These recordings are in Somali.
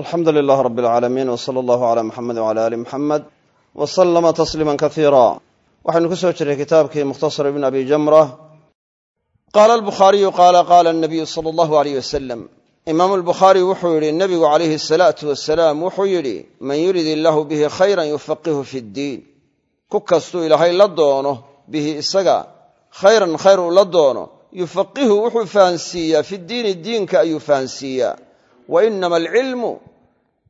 alxamdu lilaah rab alcaalamiin w sala allahu cala muxamed wcala ali muxamed w slama tasliima kaiira waxaynu ku soo jirray kitaabkii mukhtasar ibn abi jamra qaala albukhaariyu qaala qaala anabiyu sala allahu aleyh wasalam imaamu albukhaari wuxuu yidhi nebigu calayhi asalaatu wasalaam wuxuu yidhi man yurid illaahu bihi khayran yufaqihu fi ddiin ku kastuu ilaahay la doono bihi isaga khayran khayr uu la doono. Yufaqihu wuxuu fahansiiyaa diinka ayuu fahansiiyaa wa inama alcilmu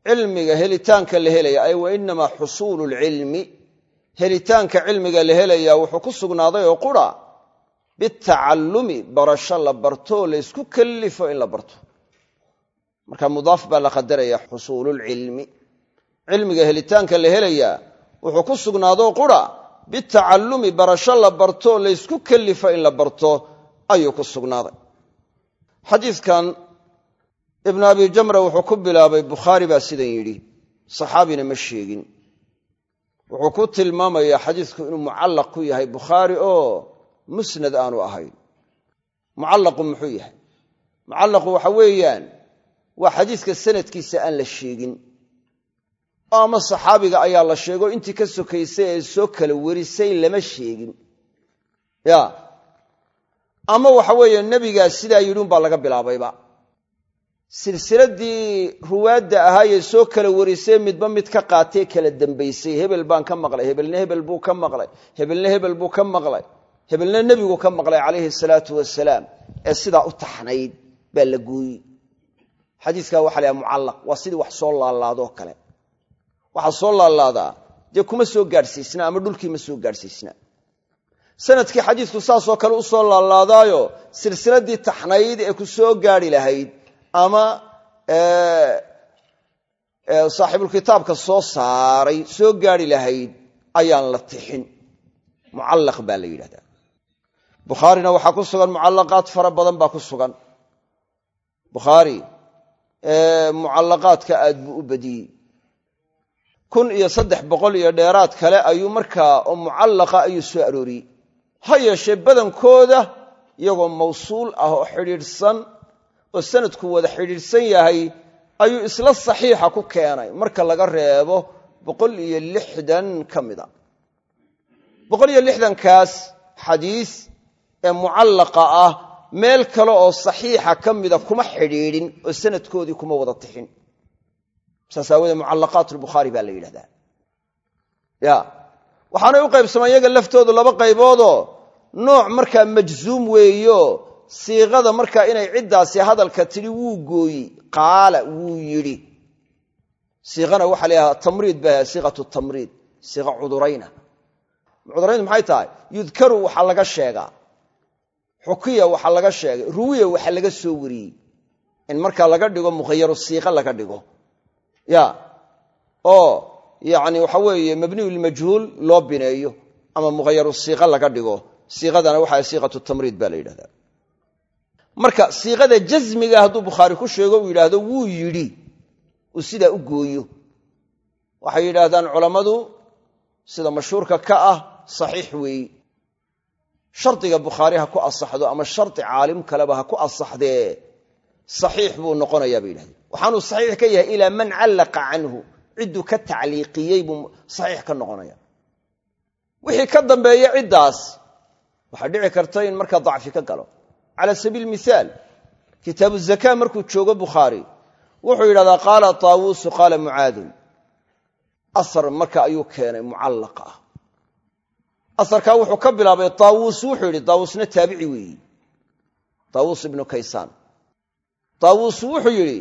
cilmiga helitaanka la helaya ay wa inamaa xusuulu lcilmi helitaanka cilmiga la helayaa wuxuu ku sugnaaday oo qura bitacallumi barasho la bartoo laysku kallifo in la barto. Marka mudaaf baa la qadaraya xusuululcilmi cilmiga helitaanka la helayaa wuxuu ku sugnaadoo qura bitacallumi barasho la bartoo laysku kallifo in la barto ayuu ku sugnaaday ibnu abi jamra wuxuu ku bilaabay bukhaari baa sidan yidhi saxaabina ma sheegin. Wuxuu ku tilmaamayaa xadiidku inuu mucallaq ku yahay bukhaari oo musnad aanu ahayn. Mucallaqu muxuu yahay? Mucallaqu waxa weeyaan waa xadiiska sanadkiisa aan la sheegin. Oo ama saxaabiga ayaa la sheego intii ka sokaysay ee soo kala warisay lama sheegin. Ya. Ama waxa weeye nebigaa sidaa yidhi unbaa laga bilaabayba silsiladii ruwaadda ahaayee soo kala warisay midba mid ka qaatee kala dambaysay. Hebel baan ka maqlay hebelna hebel buu ka maqlay hebelna hebel buu ka maqlay hebelna nebigu ka maqlay calayhi salaatu wasalaam ee sidaa u taxnayd baa la gooyey. Xadiiska waxa la mucallaq waa sidii wax soo laalaadoo kale. Waxaa soo laalaadaa dee kuma soo gaadhsiisna ama dhulkii ma soo gaadhsiisna sannadkii xadiisku saasoo kale u laalaadaayo silsiladii taxnayd ee ku soo gaadhi lahayd ama saaxibulkitaabka soo saaray soo gaadhi lahayd ayaan la tixin. Mucallaq baa la yidhahdaa. Bukhaarina waxaa ku sugan mucallaqaad fara badan baa ku sugan. Bukhaari mucallaqaadka aad buu u badiyey. Kun iyo saddex boqol iyo dheeraad kale ayuu markaa oo mucallaqa ayuu soo arooriyey. Ha yeeshee badankooda iyagoo mawsuul ah oo xidhiidhsan oo sanadku wada xidhiidhsan yahay ayuu isla saxiixa ku keenay. Marka laga reebo boqol iyo lixdan ka mida boqol iyo lixdankaas xadiis ee mucallaqa ah meel kale oo saxiixa ka mida kuma xidhiidhin oo sanadkoodii kuma wada tixin. Saas aawoodee mucallaqaat lbukhaari baa la yidhahdaa. Ya waxaanay u qaybsamaan iyaga laftoodu laba qayboodoo. Nooc markaa majzuum weeyo siiqada markaa inay ciddaasi hadalka tidhi wuu gooyi qaala wuu yidhi. Siiqana waxa la yidhahdaa tamriid ba siiqatu tamriid siiqa cudurayna. Cudurayntu maxay tahay? Yudkaru waxaa laga sheegaa. Xukiya waxaa laga sheegay. Ruwiya waxa laga soo wariyey. In markaa laga dhigo mukhayaru siiqa laga dhigo. Ya oo yani waxa weeye mabniyu lmajhuul loo bineeyo ama mukhayaru siiqa laga dhigo. Siiqadana waxa siiqatu tamriid ba la yidhahdaa marka siiqada jasmiga hadduu bukhaari ku sheego uu yidhaahdo wuu yidhi uu sidaa u gooyo. Waxay yidhaahdaan culammadu sida mashhuurka ka ah saxiix weeyi shardiga bukhaari ha ku asaxdo ama shardi caalim kaleba ha ku asaxdee saxiix buu noqonayaa bay yidhahdeen. Waxaanuu saxiix ka yahay ilaa man callaqa canhu cidduu ka tacliiqiyey buu saxiix ka noqonaya wixii ka dambeeya ciddaas waxaa dhici karta in markaa dacfi ka galo cala sabiil mihaal kitaabu zaka markuu joogo bukhaari wuxuu yidhahdaa qaala taawuusu qaala mucaadun asar marka ayuu keenay mucallaqa ah asarkaa wuxuu ka bilaabay taawuus wuxuu yidhi taawuusna taabici weeyi taawuus ibnu kaysaan taawuus wuxuu yidhi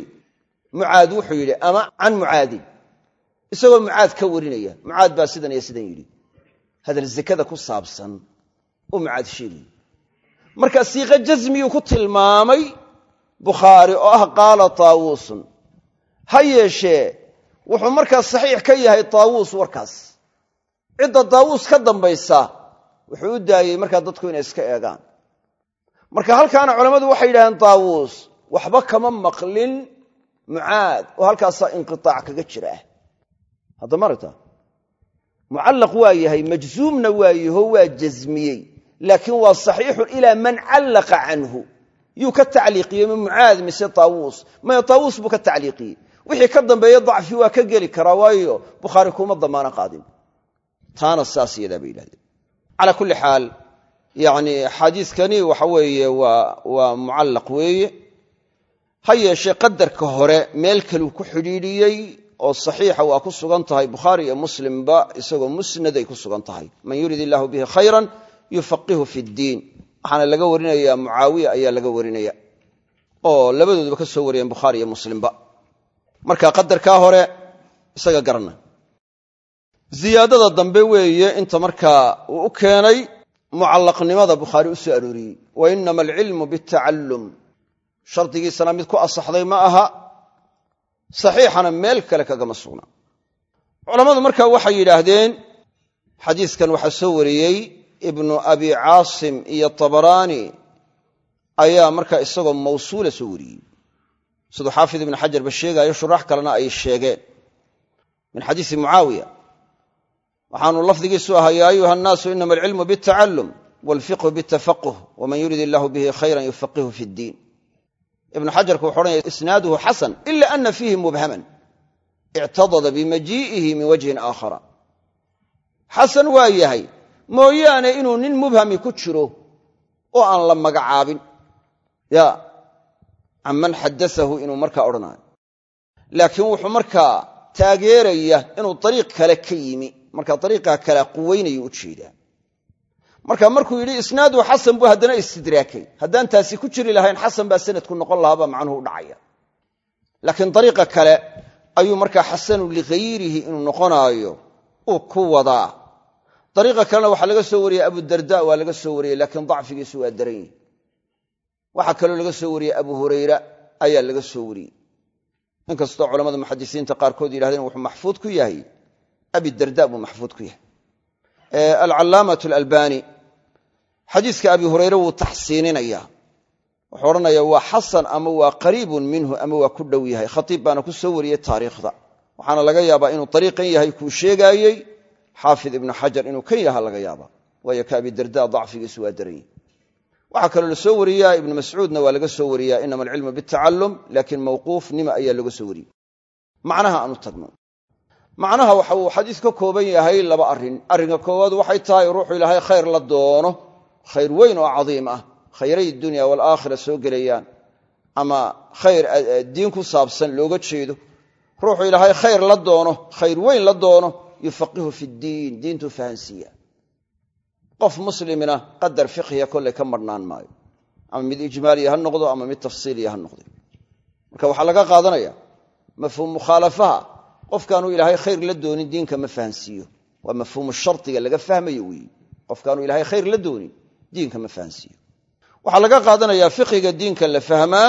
mucaad wuxuu yidhi ama can mucaadin isagoo mucaad ka warinaya mucaad baa sidan iyo sidan yidhi hadal zakada ku saabsan uu marka siiqo jasmiyuu ku tilmaamay bukhaari oo ah qaala taawuusun ha yeeshee wuxuu markaa saxiix ka yahay taawuus warkaas. Cidda taawuus ka dambaysa wuxuu u daayey markaa dadku inay iska eegaan. Marka halkaana culammadu waxay yidhahdeen taawuus waxba kama maqlin mucaad oo halkaasaa inqiaac kaga jira. Hadda marata mucallaq waa yahay majzuumna waa yaho waa jasmiyey laakiin waa saxiixun ilaa man callaqa canhu. Yuu ka tacliiqiyey ma mucaad mise taawuus maya taawuus buu ka tacliiqiyey. Wixii ka dambeeya dacfi waa ka geli karaa waayo bukhaari kuma damaano qaadin. Taana saas yadaa bay yidhahdeen. Calaa kulli xaal yani xadiiskani waxa weeye waa mucallaq weeye. Ha yeeshee qadarka hore meel kaluu ku xidhiidhiyey oo saxiixa waa ku sugan tahay bukhaari iyo muslimba isagoo musnad ay tahay. Man yurid illaahu bihi khayran yufaqihu fi ddiin waxaana laga warinaya mucaawiya ayaa laga warinaya oo labadooduba ka soo wariyeen bukhaari iyo muslimba. Marka qadarkaa hore isaga garana ziyaadada dambe weeye inta markaa uu u keenay mucallaqnimada bukhaari u soo arooriyey. Wa inama alcilmu bitacallum shardigiisana mid ku asaxday ma aha saxiixana meel kale kagama sugna. Culammadu marka waxay yidhaahdeen xadiiskan waxaa soo wariyey ibnu abi caasim iyo tabaraani ayaa markaa isagoo mawsuula soo wariyey. Siduu xaafid ibnu xajarba sheegaayo shuraax kalena ay sheegeen. Min xadiisi mucaawiya waxaanu lafdigiisu ahaa yaa ayuha annaasu inama alcilmu bitacallum walfiqhu bitafaquh waman yurid illahu bihi khayran yufaqihu fi ddiin ibnu xajarku wuxu odhanaya isnaaduhu xasan ila ana fiihi mubhaman ictadada bimajii'ihi min wajhin aakhara. Xasan waa mooyaane inuu nin mubhami ku jiro oo aan la magacaabin. Ya canman xadaahu inuu markaa odhanaayo laakiin wuxuu markaa taageeraya inuu dariiq kale ka yimi. Marka dariiqaa kalea quweynayu u jeedaa. Marka markuu yidhi isnaadu xasan buu haddana istidraakay. Haddaan taasi ku jiri lahayn xasan baa sanadku noqon lahaabaa macnuhu u dhacaya. Laakiin dariiqa kale ayuu markaa xasanu lighayrihi inuu noqonaayo uu ku wadaa dariiqa kalena waxaa laga soo wariyey abudarda waa laga soo wariyey laakiin dacfigiisu waa daran yihi waxaa kaloo laga soo wariyey abu hurayra ayaa laga soo wariyey. Inkastoo culamada muxadisiinta qaarkood yidhahdeen wuxuu maxfuud ku yahay abidarda buu maxfuud ku yahay. Alcallaamat alalbani xadiiska abi hurayre wuu taxsiininaya. Wuxuu odhanaya waa xasan ama waa qariibun minhu ama waa ku dhow yahay? Khatiib baana ku soo wariyey taariikhda xaafid ibnu xajar inuu kan yaha laga yaaba waayo ka abidarda dacfigiisu waa daranyi waxaa kaloo la soo wariyaa ibnu mascuudna waa laga soo wariyaa inama alcilmu bitacallum laakiin mawquufnima ayaa laga soo wariyey. Macnaha aanu tagno. Macnaha waxa uu xadiis ka kooban yahay laba arrin. Arrinka koowaad waxay tahay ruuxu ilaahay khayr la doono khayr weyn oo cadiim ah. Khayray dunya walaakhira soo gelayaan. Ama khayr diin ku saabsan looga jeedo. Ruuxu ilaahay khayr la doono khayr weyn la doono yufaqihu fi ddiin diintuu fahansiiya qof muslimina qadar fiqhiya kolley ka marhnaan maayo. Ama mid ijmaaliya ha noqdo ama mid tafsiiliya ha noqdo. Marka waxaa laga qaadanaya mafhuum mukhaalafaha. Qofkaanu ilaahay khayr la doonin diinka ma fahansiiyo. Waa mafhuumu shardiga laga fahmayo weeye. Qofkaanu ilaahay khayr la doonin diinka ma fahansiiyo. Waxaa laga qaadanayaa fiqhiga diinka la fahmaa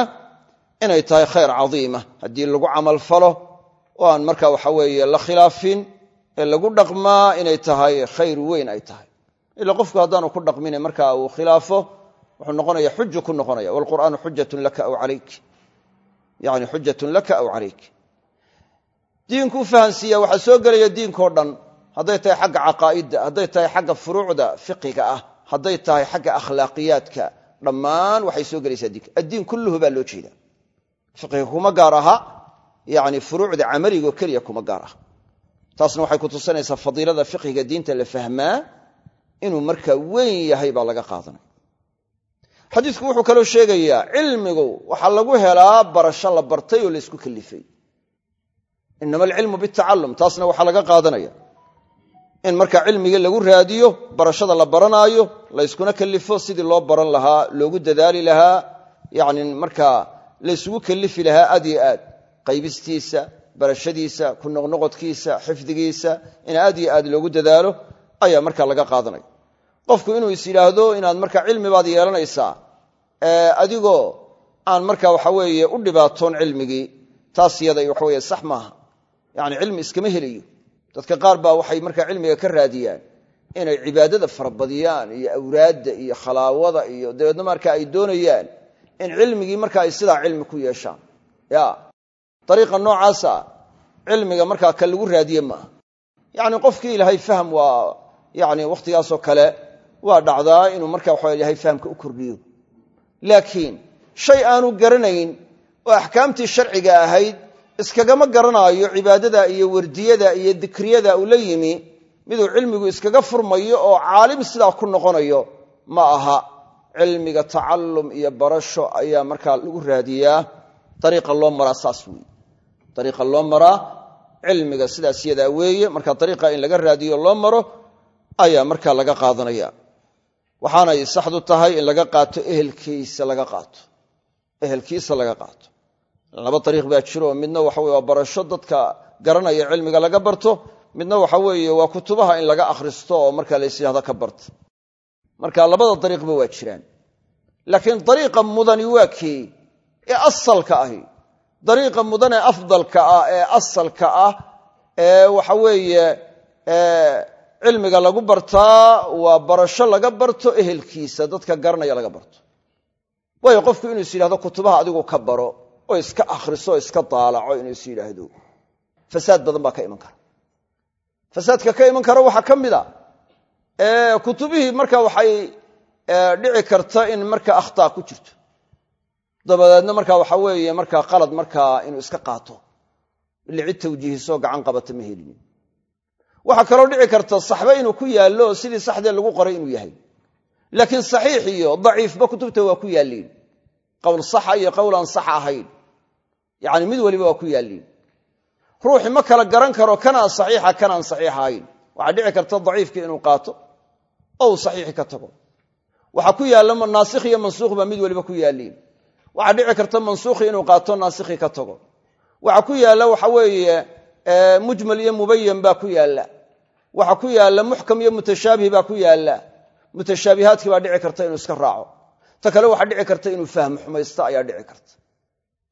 inay tahay khayr cadiima. Haddii lagu camal falo oo aan marka ee lagu dhaqmaa inay tahay khayr weyn ay tahay. Ila qofku haddaanu ku dhaqmine marka uu khilaafo wuxuu noqonaya xuju ku noqonaya. Wlqur'aanu xujatun laka aw alayk yani xujatun laka aw calayk. Diinkuu fahansiiya waxaa soo gelaya diinkao dhan hadday tahay xagga caqaa'idda hadday tahay xagga furuucda fiqiga ah hadday tahay xagga akhlaaqiyaadka dhammaan waxay soo gelaysaa diinka. Addiin kulluhu baa loo jeeda fiqiga kuma gaar aha furuucda camaligo keliya kuma gaar taasna waxay kutusinaysaa fadiilada fiqhiga diinta la fahmaa inuu markaa weyn yahay baa laga qaadanaya xadiisku wuxuu kaloo sheegayaa cilmigu waxaa lagu helaa barasho la bartay oo la ysku kalifay. Inama alcilmu bitacallum. Taasna waxaa laga qaadanaya in marka cilmigii lagu raadiyo barashada la baranaayo layskuna kalifo sidii loo baran lahaa loogu dadaali lahaa yani markaa laysugu kalifi lahaa aad yo aad qaybistiisa barashadiisa ku noqnoqodkiisa xifdigiisa in aad yo aad loogu dadaalo ayaa marka laga qaadanaya qofku inuu is yidhaahdo inaad marka cilmi baad yeelanaysaa adigoo aan marka waxa weeye u dhibaatoon cilmigii taas yada waxaweye sax maaha. Yani cilmi iskama helayo. Dadka qaar baa waxay marka cilmiga ka raadiyaan inay cibaadada farabadiyaan iyo awraadda iyo khalaawada iyo dabeedna marka ay doonayaan in cilmigii marka ay sidaa cilmi ku yeeshaan ya ariiqa noocaasa cilmiga markaa ka lagu raadiye maaha yani qofkii ilahay fahm waa yani wakhtigaasoo kale waa dhacdaa inuu marka waxa ilahay fahamka u kordhiyo. Laakiin shay aanu garanayn oo axkaamtii sharciga ahayd iskagama garanaayo cibaadada iyo wardiyada iyo dikriyada uu la yimi miduu cilmigu iskaga furmayo oo caalim sidaa ku noqonayo ma aha. Cilmiga tacallum iyo barasho ayaa markaa lagu raadiyaa. Dariiqa loo maraa saas weeye dariiqa loo maraa cilmiga sidaas yadaa weeye marka dariiqa in laga raadiyo loo maro ayaa markaa laga qaadanaya. Waxaanay saxdu tahay in laga qaato ehelkiisa laga qaato. Ehelkiisa laga qaato. Laba dariiq baa jiro midna waxa waa barasho dadka garanaya cilmiga laga barto midna waxa weeye waa kutubaha in laga akhristo oo marka la ysyahdo ka barta. Marka labada dariiqba waa jiraan. Laakiin dariiqa mudani waa kii ee asalka ahi dariiqa mudan ee afdalka ah ee asalka ah ee waxa weeye cilmiga lagu bartaa waa barasho laga barto ehelkiisa dadka garanaya laga barto. Waayo qofku inuu is kutubaha adigu ka baro oo iska akhriso oo iska daalaco inuu is yidhaahdo fasaad badan baa ka iman kara. Fasaadka ka iman kara waxaa ka mid a kutubihii marka waxay dhici karta in marka akhtaa ku jirto dabadeedna marka waxa weeye markaa qalad markaa inuu iska qaato. Ili cid tawjiihisoo gacan qabata ma helinin waxaa kaloo dhici karta saxbe inuu ku yaallo sidii saxdee lagu qoray inuu yahay. Laakiin saxiix iyo daciifba kutubta waa ku yaalliin qowl saxa iyo qowl aan sax ahayn. Yacni mid waliba waa ku yaalliin ruuxi ma kala garan karo kanaan saxiixa kanaan saxiix ahayn. Waxaa dhici karta daciifkii inuu qaato oo uu saxiixi ka tago. Waxaa ku yaalla naasikh iyo mansuukh baa mid waliba ku yaalliin waxaa dhici karta mansuukhi inuu qaato naasikhi ka tago. Waxaa ku yaalla waxa weeye mujmal iyo mubayan baa ku yaalla. Waxaa ku yaalla muxkam iyo mutashaabih baa ku yaalla. Mutashaabihaadkii baa dhici karta inuu iska raaco. Ta kale waxaa dhici karta inuu fahmo xumaysto ayaa dhici karta.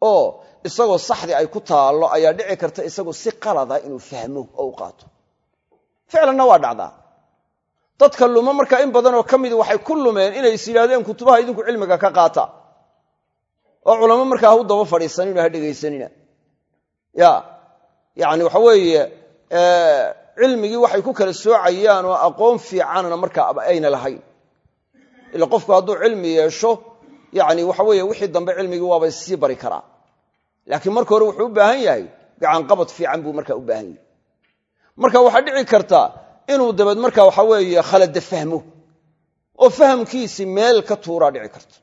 Oo isagoo saxdii ay ku taallo ayaa dhici karta isagoo si qalada inuu fahmo oo u qaato. Ficlanna waa dhacdaa. Dadka luma markaa in badanoo ka midi waxay ku lumeen inay is yidhahdeen kutubaha idinku cilmiga ka qaata oo culamo markaa ha u daba fadhiisanino ha dhegaysanina. Ya yacni waxa weeye cilmigii waxay ku kala soocayaan oo aqoon fiicanna markaa ayna lahayn. Ila qofku hadduu cilmi yeesho yani waxa weeye wixii dambe cilmigii waaba sii bari karaa. Laakiin marka hore wuxuu u baahan yahay gacanqabad fiican buu markaa u baahan yahay. Marka waxaa dhici karta inuu dabeed marka waxa weeye khalada fahmo. Oo fahamkiisii meel ka tuuraa dhici karta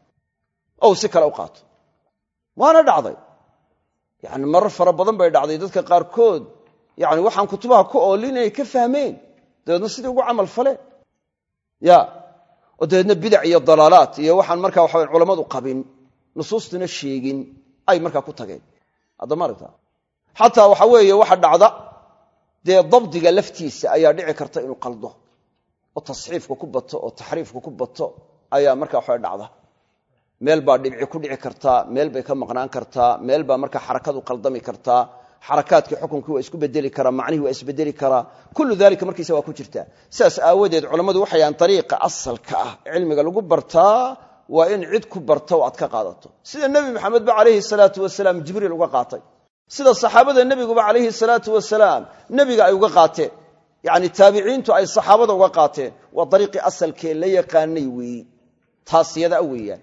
ou si kale u qaato waana dhacday. Yani marar fara badan bay dhacday dadka qaarkood. Yani waxaan kutubaha ku oolin inay ka fahmeen. Dabeedna sidii ugu camal faleen. Ya. Oo dabeedna bidac iyo dalaalaat iyo waxaan marka waxa culammadu qabin. Nusuustuna sheegin. Ay markaa ku tageen. Haddama aragta xataa waxa weeye waxa dhacda. Dee dabdiga laftiisa ayaa dhici karta inuu qaldo. Oo tasxiifka ku bato oo taxriifka ku bato ayaa marka waxa dhacda meel baa dhibci ku dhici kartaa meel bay ka maqnaan kartaa meel baa marka xarakadu qaldami kartaa xarakaadkii xukunkii waa isku bedeli karaa macnihii waa isbedeli karaa kullu dalika markiisa waa ku jirtaa sidaas aawadeed culammadu waxay yahaan ariiqa asalka ah cilmiga lagu bartaa waa in cid ku barta oo aad ka qaadato. Sida nebi maxamed ba calayhi salaatu wasalaam jibriil uga qaatay. Sida saxaabada nebiguba calayhi salaatu wasalaam nebiga ay uga qaateen. Yacni taabiciintu ay saxaabada uga qaateen. Waa dariiqii asalkee la yaqaanay weeyi taas yadaa weeyaan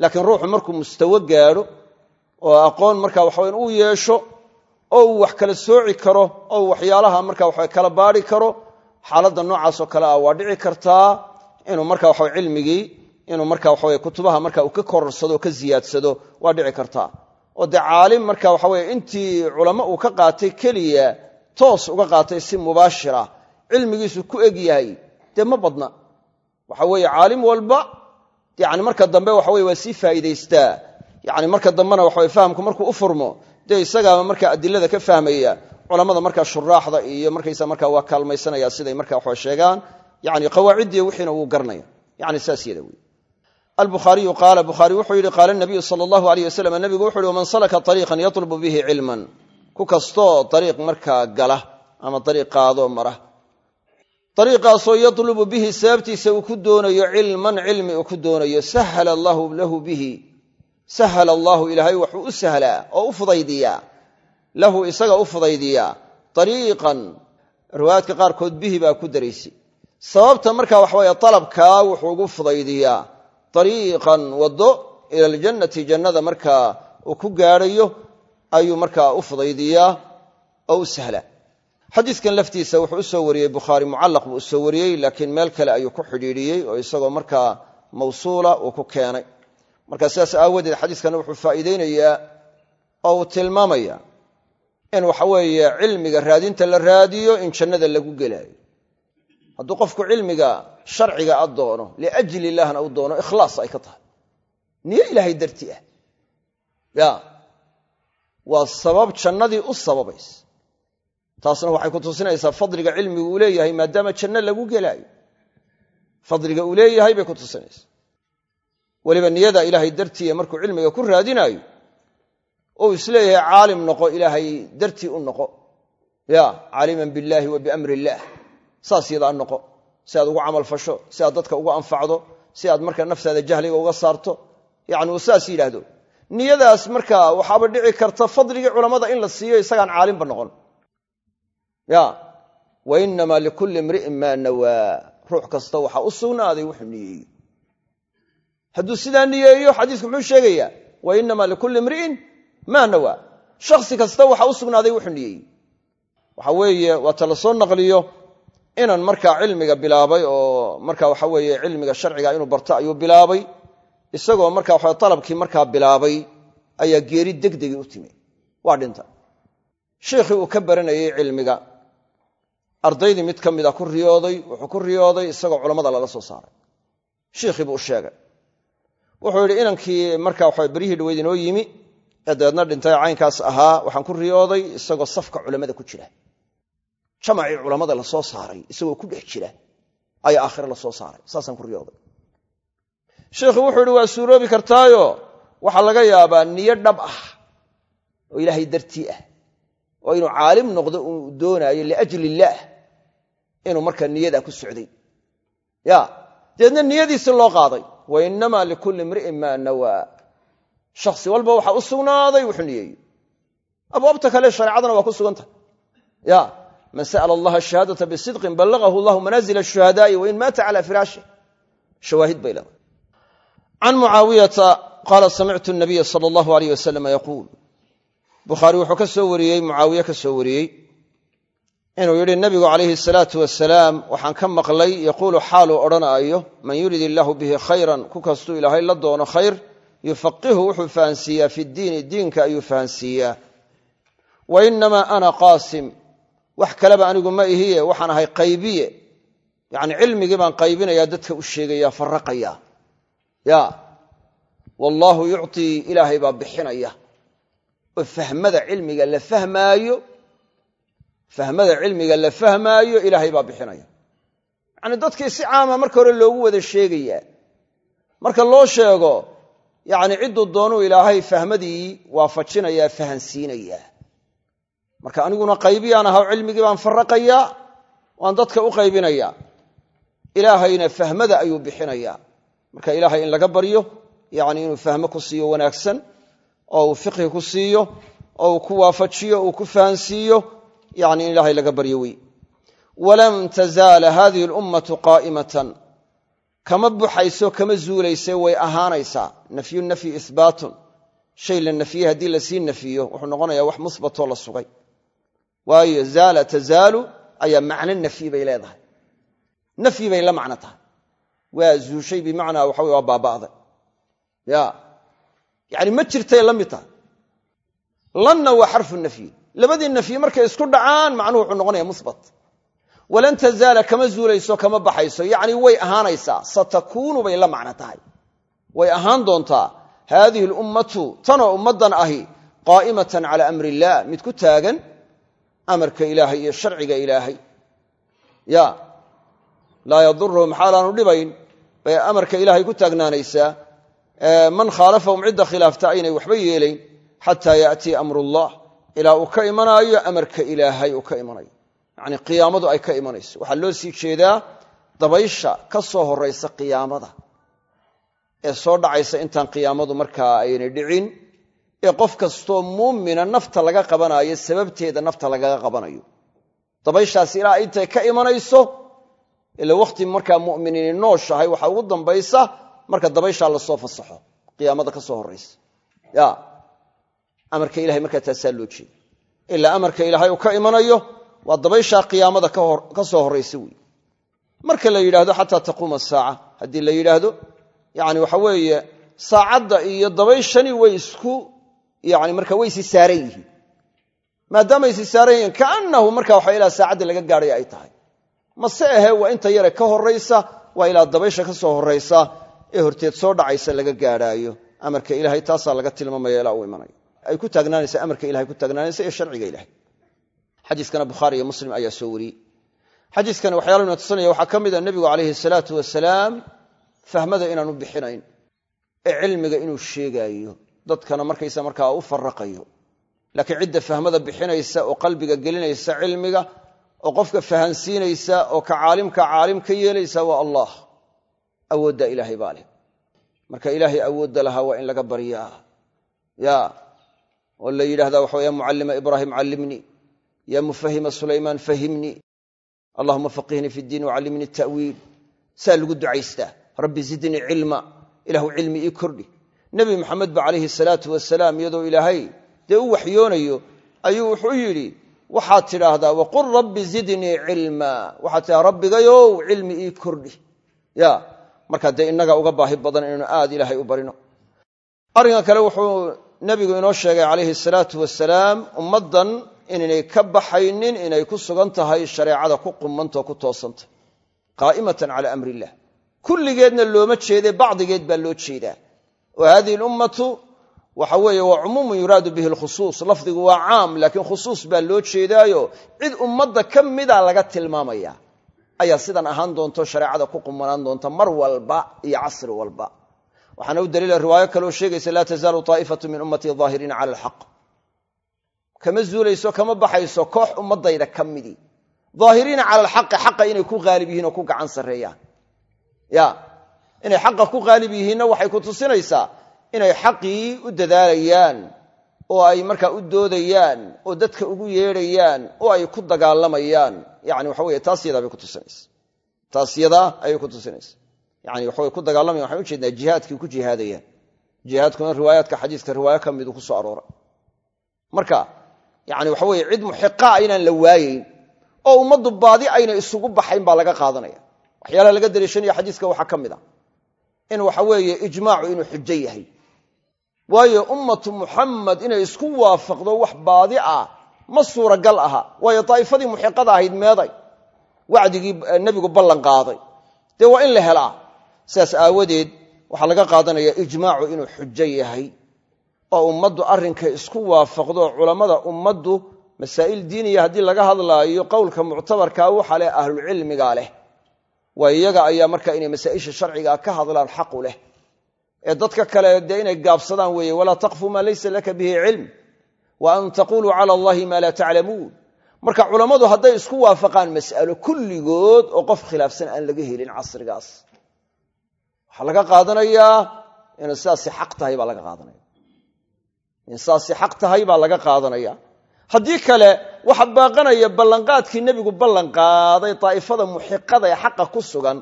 laakiin ruuxu markuu mustawo gaadho oo aqoon marka waxawan uu yeesho oo uu wax kala sooci karo oo uu waxyaalaha marka waxa kala baari karo xaaladda noocaasoo kale ah waa dhici kartaa inuu marka waxa cilmigii inuu marka waxawe kutubaha marka uu ka kororsado ka ziyaadsado waa dhici kartaa. Oo dee caalim marka waxaweye intii culamo uu ka qaatay keliya toos uga qaatay si mubaashira cilmigiisu ku eg yahay dee ma badna. Waxa weeye caalim walba yani marka dambe waxaweye waa sii faa'iidaystaa yani marka dambena waxawe fahamku markuu u furmo dee isagaaba marka adilada ka fahmaya culamada marka shuraaxda iyo markaysa marka waa kaalmaysanaya siday marka waxa sheegaan yani qawaaciddiiy wixiina wuu garanaya yani saas yada wey albuhaariyu qaala bukhaari wuxuu yidhi qaala nabiyu sala allahu aleyh wasalam nabigu wuxu uhi waman salaka ariiqan yatlubu bihi cilman. Ku kastoo ariiq markaa gala ama ariiq qaadoo mara ariiqaasoo yatlubu bihi sababtiisa uu ku doonayo cilman cilmi uu ku doonayo sahala allahu lahu bihi sahala allahu ilaahay waxuu u sahlaa oo u fudaydiyaa lahu isaga u fudaydiyaa ariiqan riwaayaadka qaarkood bihi baa ku alabkaa wuxuu ugu fudaydiyaa ariiqan waddo ila aljannati jannada markaa uu ku gaadhayo. ayuu markaa u fudaydiyaa oo sahlaa xadiidkan laftiisa wuxuu u soo wariyey bukhaari mucallaq buu u soo wariyey laakiin meel kale ayuu ku xidhiidhiyey oo isagoo markaa mawsuula uu ku keenay. Marka sidaas aawadeed xadiiskana wuxuu faa'iideynayaa oo uu tilmaamaya in waxaweeye cilmiga raadinta la raadiyo in jannada lagu gelaayo. Hadduu qofku cilmiga sharciga a doono liajli illahna u doono ikhlaas ay ka tahay. Niyo ilaahay darti ah. Ya waa sabab jannadii u sababaysa taasna waxay ku tusinaysaa fadliga cilmigu uu leeyahay maadaama janno lagu gelaayo. Fadliga uu leeyahay bay ku tusinaysaa. Weliba niyada ilaahay dartiiya markuu cilmiga ku raadinaayo ou is leeyahay caalim noqo ilaahay dartii u noqo. Ya caaliman billaahi wa biamri illaah saas yadaa noqo. Si aad ugu camal fasho si aad dadka ugu anfacdo si aad marka naftaada jahliga uga saarto yani uu saas yidhaahdo. Niyadaas marka waxaaba dhici karta fadligii culammada in la siiyo isagaan caalimba noqon ya wa inamaa likulli imri'in maa nawaa ruux kasta waxaa u sugnaaday wuxuu niyeeyey hadduu sidaa niyeeyo xadiisku muxuu sheegayaa wa inamaa likulli imri'in maa nawaa shakhsi kasta waxaa u sugnaaday wuxuu niyeeyey waxa weeye waata la soo naqliyo inan markaa cilmiga bilaabay oo marka waxa weeye cilmiga sharciga inuu barto ayuu bilaabay. Isagoo marka waxa talabkii markaa bilaabay ayaa geeri degdegii u timi waa dhinta. Sheikhii uu ka baranayey cilmiga ardaydii mid ka mida ku riyooday wuxuu ku riyooday isagoo culammada lala soo saaray. Shiikhii buu u sheegay. Wuxuu yidhi inankii marka waxa beryihii dhaweyd inoo yimi ee dabeedna dhintay caynkaas ahaa waxaan ku riyooday isagoo safka culammada ku jira. Jamacii culammada la soo saaray isagoo ku dhex jira ayaa aakhire la soo saaray. Saasaan ku riyooday. Sheikhu wuxuu yidhi waa suuroobi kartaayo. Waxaa laga yaabaa niyo dhab ah oo ilaahay dartii ah oo inuu caalim noqdo uu doonaayo liajli illaah inuu markaa niyadaa ku socday. Ya dabeedna niyadiisi loo qaaday. Wa inamaa likulli imri'in maa nawaa. Shakhsi walba waxaa u sugnaaday wuxuu niyeeyey abwaabta kale shareecadana waa ku sugantah ya man sa'la allaha shahaadata bisidqin ballagahu allahu manaazil ashuhadaa'i wain maata cala firaashih shawaahid bay leedahay. Can mucaawiyata qaala samictu nabiya sala allahu aleyh wasalama yaquul bukhaari wuxuu ka soo wariyey mucaawiye ka soo wariyey inuu yidhi nabigu calayhi salaatu wasalaam waxaan ka maqlay yaquulu xaaluu odhanaayo man yurid illaahu bihi khayran ku kastuu ilaahay la doono khayr yufaqihu wuxuu fahansiiyaa fi ddiini diinka ayuu fahansiiyaa. Wa inamaa ana qaasim wax kaleba anigu ma ihiye waxaan ahay qaybiye. Yacni cilmigii baan qaybinayaa dadka u sheegaya farraqaya ya wallaahu yucطii ilaahay baa bixinaya fahmada cilmiga la fahmaayo fahmada cilmiga la fahmaayo ilaahay baa bixinaya. Yacni dadkii si caama marka hore loogu wada sheegayaa. Marka loo sheego yacni cidduu doonuu ilaahay fahmadii waafajinayaa fahansiinayaa. Marka aniguna qaybiyaan ahaw cilmigii baan farraqayaa waan dadka u qaybinayaa. Ilaahayna fahmada ayuu bixinayaa. Marka ilaahay in laga baryo yacni inuu fahmo ku siiyo wanaagsan oo uu fiqhi ku siiyo oo uu ku waafajiyo uu ku fahansiiyo yani in ilaahay laga baryo wey walam tazaala hadihi alummatu qaa'imatan. Kama buxayso kama zuulayse way ahaanaysaa. Nafyu nafyi ihbaatun shay la nafiyey haddii la sii nafiyo wuxuu noqonayaa wax musbatoo la sugay. Waayo zaala tazaalu ayaa macno nafyi bay leedahay. Nafyi bay la macno tahay. Waa zuushay bimacnaa waxa wey waa baaba'day ya yani ma jirtay la mid tahay. Lanna waa xarfu nafyi. Labadii nafyi markay isku dhacaan macnuhu wuxuu noqonaya musbat. Walan tazaala kama zuulayso kama baxayso. Yacni way ahaanaysaa. Satakuunu bay la macno tahay. Way ahaan doontaa haadihi lummatu tanoo ummaddan ahi qaa'imatan cala amri illaah mid ku taagan amarka ilaahay iyo sharciga ilaahay. Ya laa xaalaanu dhibayn. Bay amarka ilaahay ku taagnaanaysaa man khaalafahum cidda khilaafta aynay waxba yeelayn xataa yaatiya amrullah. Ilaa uu ka imanaayo amarka ilaahay uu ka imanayo yacni qiyaamadu ay ka imanayso. Waxaa loo sii jeedaa dabaysha ka soo horaysa qiyaamada. Ee soo dhacaysa intaan qiyaamadu markaa aynay dhicin. Ee qof kastoo muumina nafta laga qabanayo sababteeda nafta lagaga qabanayo. Dabayshaas ilaa intay ka imanayso ila wakhti markaa muminiini nooshahay waxaa ugu dambaysa marka dabayshaa la soo fasaxo qiyaamada ka soo horraysa ya amarka ilahay markaa taasaa loo jeeda ilaa amarka ilaahay uu ka imanayo waa dabayshaa qiyaamada ka soo horraysa wey marka la yidhaahdo xataa taquuma asaaca haddii la yidhaahdo yani waxa weeye saacadda iyo dabayshani way isku yani marka way isi saaran yihiin. Maadaama isi saaran yihiin kaannahu marka waxa ilaa saacadda laga gaadhay ay tahay. Mase ahe waa inta yare ka horraysa waa ilaa dabaysha ka soo horraysa ee horteed soo dhacaysa laga gaadhaayo amarka ilahay taasaa laga tilmaamaya ilaa uu imanayo. Ay ku taagnaanaysa amarka ilahay ku taagnaanaysa ee sharciga ilahay xadiiskana bukhaari iyo muslim ayaa soo wariyey. Xadiiskani waxyaalahu ina tusanaya waxaa ka mida nebigu calayhi salaatu wasalaam fahmada inaanu bixinayn ee cilmiga inuu sheegaayo dadkana markaysa markaa u faraqayo laakiin cidda fahmada bixinaysa oo qalbiga gelinaysa cilmiga oo qofka fahansiinaysa oo ka caalimka caalim ka yeelaysa waa allah awoodda ilaahay baa leh. Marka ilaahay awoodda lahaa waa in laga baryaa ya oo la yidhahda waxa ya mucallima ibraahim callimnii. Ya mufahima sulaymaan fahimnii. Allahuma faqihnii fi ddiin wacallimnii ta'wiil. Saa lagu ducaystaa. Rabbi zidnii cilma. Ilahu cilmi ii kordhi. Nebi maxamed ba calayhi salaatu wasalaam iyadoo ilaahay dee u waxyoonayo ayuu wuxuu yidhi waxaad tidhaahdaa waqul rabbi zidnii cilma. Waxaad tidhahdaa rabbigayow cilmi ii kordhi. Ya markaa dee innaga uga baahi badan inaynu aad ilaahay u barino. Arrinkan kale wuxuu nebigu inoo sheegay calayhi salaatu wasalaam ummaddan inaynay ka baxaynin inay ku sugan tahay shareecada ku qumantao ku toosantah qaa'imatan cala amri illah kulligeedna looma jeede bacdigeed baa loo jeedaa. Oo hadihi lummatu waxa weeye waa cumuumun yuraadu bihi lkhusuus lafdigu waa caam laakiin khusuus baa loo jeedaayo. Cid ummadda ka mida laga tilmaamaya ayaa sidan ahaan doonto shareecada ku qumanaan doonta mar walba iyo casri walba. Waxaana u daliila riwaayo kaleoo sheegaysa laa tazaalu taa'ifatu min ummatii daahiriina cala alxaq kama zuulayso kama baxayso koox ummadayda ka midii daahiriina cala alxaqi xaqa inay ku haalib yihiin oo ku gacan sarreeyaan. Ya inay xaqa ku haalib yihiinna waxay ku tusinaysaa inay xaqii u dadaalayaan oo ay markaa u doodayaan oo dadka ugu yeedhayaan oo ay ku dagaalamayaan. Yani waxa weye taas yadaa bay ku tusinaysa. Taas yadaa ayay ku tusinaysa. Yani waxaway ku dagaalamayan waxaan ujeednaa jihaadkii ku jihaadayaan. Jihaadkuna riwaayaadka xadiiska riwaayo ka ku soo arooray. Marka yani waxa weye cid muxiqa aynaan la waayeyn oo ummaddu baadi ayna isugu baxayn baa laga qaadanaya. Waxyaalaha laga daliishanaya xadiiska waxaa ka mid a in waxa weeye ijmaacu inuu xujo yahay waayo ummatu muxamed inay isku waafaqdo wax baadi ah ma suuragal aha. Waayo daa'ifadii muxiqada ahayd meeday. Wacdigii nebigu ballan qaaday. Dee waa in la helaa? Sidaas aawadeed waxaa laga qaadanaya ijmaacu inuu xujo yahay. Oo ummaddu arrinkay isku waafaqdo culammada ummaddu masaa'il diiniya haddii laga hadlaayo qowlka muctabarkaa waxa leh ahlucilmiga leh. Waa iyaga ayaa marka inay masaa'isha sharcigaa ka hadlaan xaqu leh dadka kale dee inay gaabsadaan weeye walaa taqfu maa laysa laka bihi cilm wa an taquluu cala allahi maa laa taclamuun. Marka culammadu hadday isku waafaqaan mas'alo kulligood oo qof khilaafsan aan laga helin casrigaas. Waxaa laga qaadanayaa inay sidaasi xaq tahay baa laga qaadanaya. In sidaasi xaq tahay baa laga qaadanaya. Haddii kale waxa baaqanaya ballanqaadkii nebigu ballanqaaday daa'ifada muxiqada ee xaqa ku sugan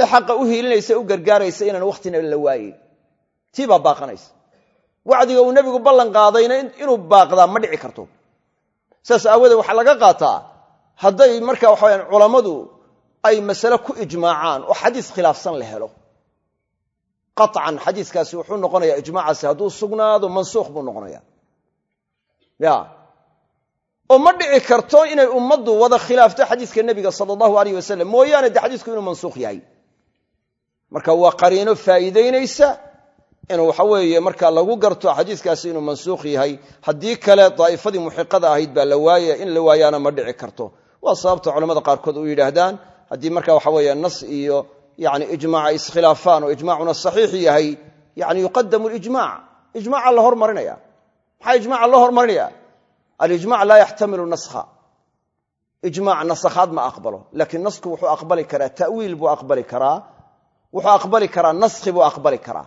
ee xaqa u hiilinaysa u gargaaraysa inaan wakhtina la waayeyn tii baa baaqanaysa. Wacdiga uu nebigu ballan qaadayna inuu baaqdaa ma dhici karto. Saas aawoodee waxaa laga qaataa hadday marka waxawayan culammadu ay masale ku ijmaacaan oo xadiis khilaafsan la helo. Qaطcan xadiiskaasi wuxuu noqonaya ijmaacaasi hadduu sugnaado mansuukh buu noqonaya ya. Oo ma dhici karto inay ummaddu wada khilaafto xadiiska nebiga sala allahu aleyh wasalam mooyaane dee xadiisku inuu mansuukh yahay. Marka waa qariino faa'iidaynaysa inuu waxa weeye marka lagu garto xadiiskaasi inuu mansuukh yahay haddii kale daa'ifadii muxiqada ahayd baa la waaya in la waayaana ma dhici karto. Waa sababta culamada qaarkood u yidhaahdaan haddii marka waxa weeye nas iyo yani ijmac ay iskhilaafaan oo ijmacuna saxiix yahay yani yuqadamu lijmac ijmaca la hormarinaya. Maxaa ijmaca loo hormarinaya? Alijmac laa yaxtamilu naskha ijmac nasakhaad ma aqbalo laakiin nasku wuxuu aqbali karaa ta'wiil buu aqbali karaa wuxuu aqbali karaa naskhi buu aqbali karaa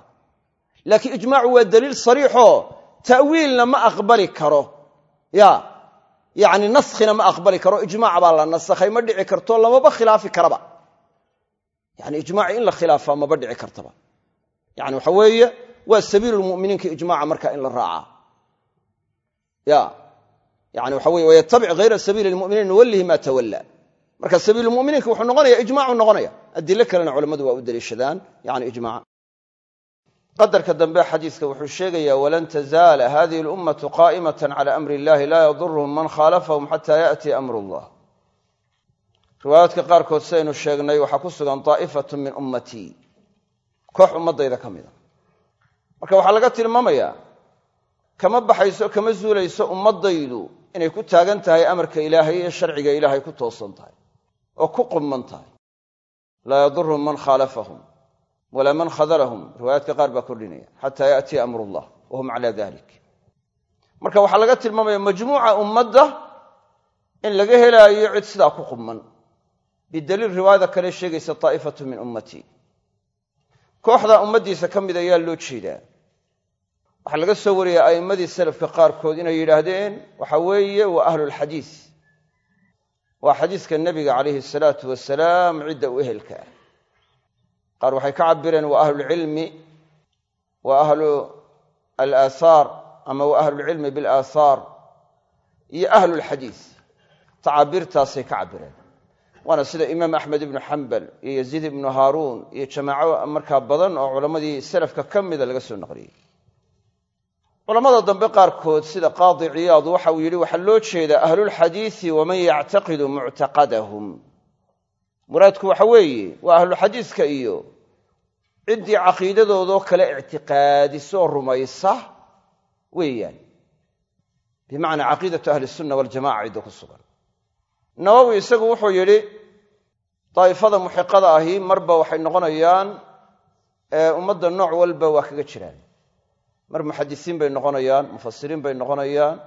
laakiin ijmaacu waa daliil sariixoo ta'wiilna ma aqbali karo. Ya yani naskhina ma aqbali karo. Ijmac baa la nasakhay ma dhici karto lamaba khilaafi karaba. Yani ijmaaci in la khilaafaa maba dhici kartaba. Yani waxa weeye waa sabiilulmu'miniinka ijmaaca marka in la raacaa ya yani waxa weye wayatabic hayra sabiili lmuminiin nuwallihi ma tawalla. Marka sabiilulmuminiinka wuxuu noqonaya ijmacu noqonaya. Adilo kalena culammadu waa u daliishadaan yani ijmaca qadarka dambe xadiiska wuxuu sheegaya walan tazaala hadihi lummatu qaa'imata cala amri illahi laa yaduruhum man khaalafahum xata yaأtiya amr allah riwaayaadka qaarkood sidaynu sheegnay waxaa ku sugan daa'ifatu min ummatii koox ummadayda ka mida marka waxaa laga tilmaamayaa kama baxayso kama zuulayso ummadaydu inay ku taagan tahay amarka ilaahay iyo sharciga ilaahay ku toosan tahay oo ku qumman tahay. Laa yaduruhum man khaalafahum walaa man khadalahum riwaayaadka qaar baa kordhinaya xataa yaatiya amrullah wahum calaa dalik marka waxaa laga tilmaamaya majmuuca ummadda in laga helaayo cid sidaa ku qumman bidaliil riwaayada kale sheegaysa taa'ifatu min ummatii kooxdaa ummaddiisa ka mid ayaa loo jeedaa waxaa laga soo wariyay a'immadii salafka qaarkood inay yidhaahdeen waxa weeye waa ahlulxadiis waa xadiiska nebiga calayhi salaatu wasalaam cidda u ehelka ah qaar waxay ka cabireen waa ahlulcilmi wa ahlu alaahaar ama wa ahlulcilmi bilaathaar iyo ahlulxadiis tacaabiirtaasay ka cabireen waana sida imaam axmed ibnu xambal iyo yaziid ibnu haaruun iyo jamaaco markaa badan oo culammadii salafka ka mida laga soo naqliyey. Culamada dambe qaarkood sida qaadi ciyaad waxa uu yidhi waxaa loo jeedaa ahlulxadiisi waman yactaqidu muctaqadahum muraadku waxa weeye waa ahluxadiiska iyo ciddii caqiidadoodoo kale ictiqaadisoo rumaysa weeyaan. Bimacnaa caqiidatu ahli sunna waljamaca cidda ku sugan. Nawowi isagu wuxuu yidhi daa'ifada muxiqada ahi marba waxay noqonayaan ummadda nooc walba waa kaga jiraan. Mar muxadisiin bay noqonayaan mufasiriin bay noqonayaan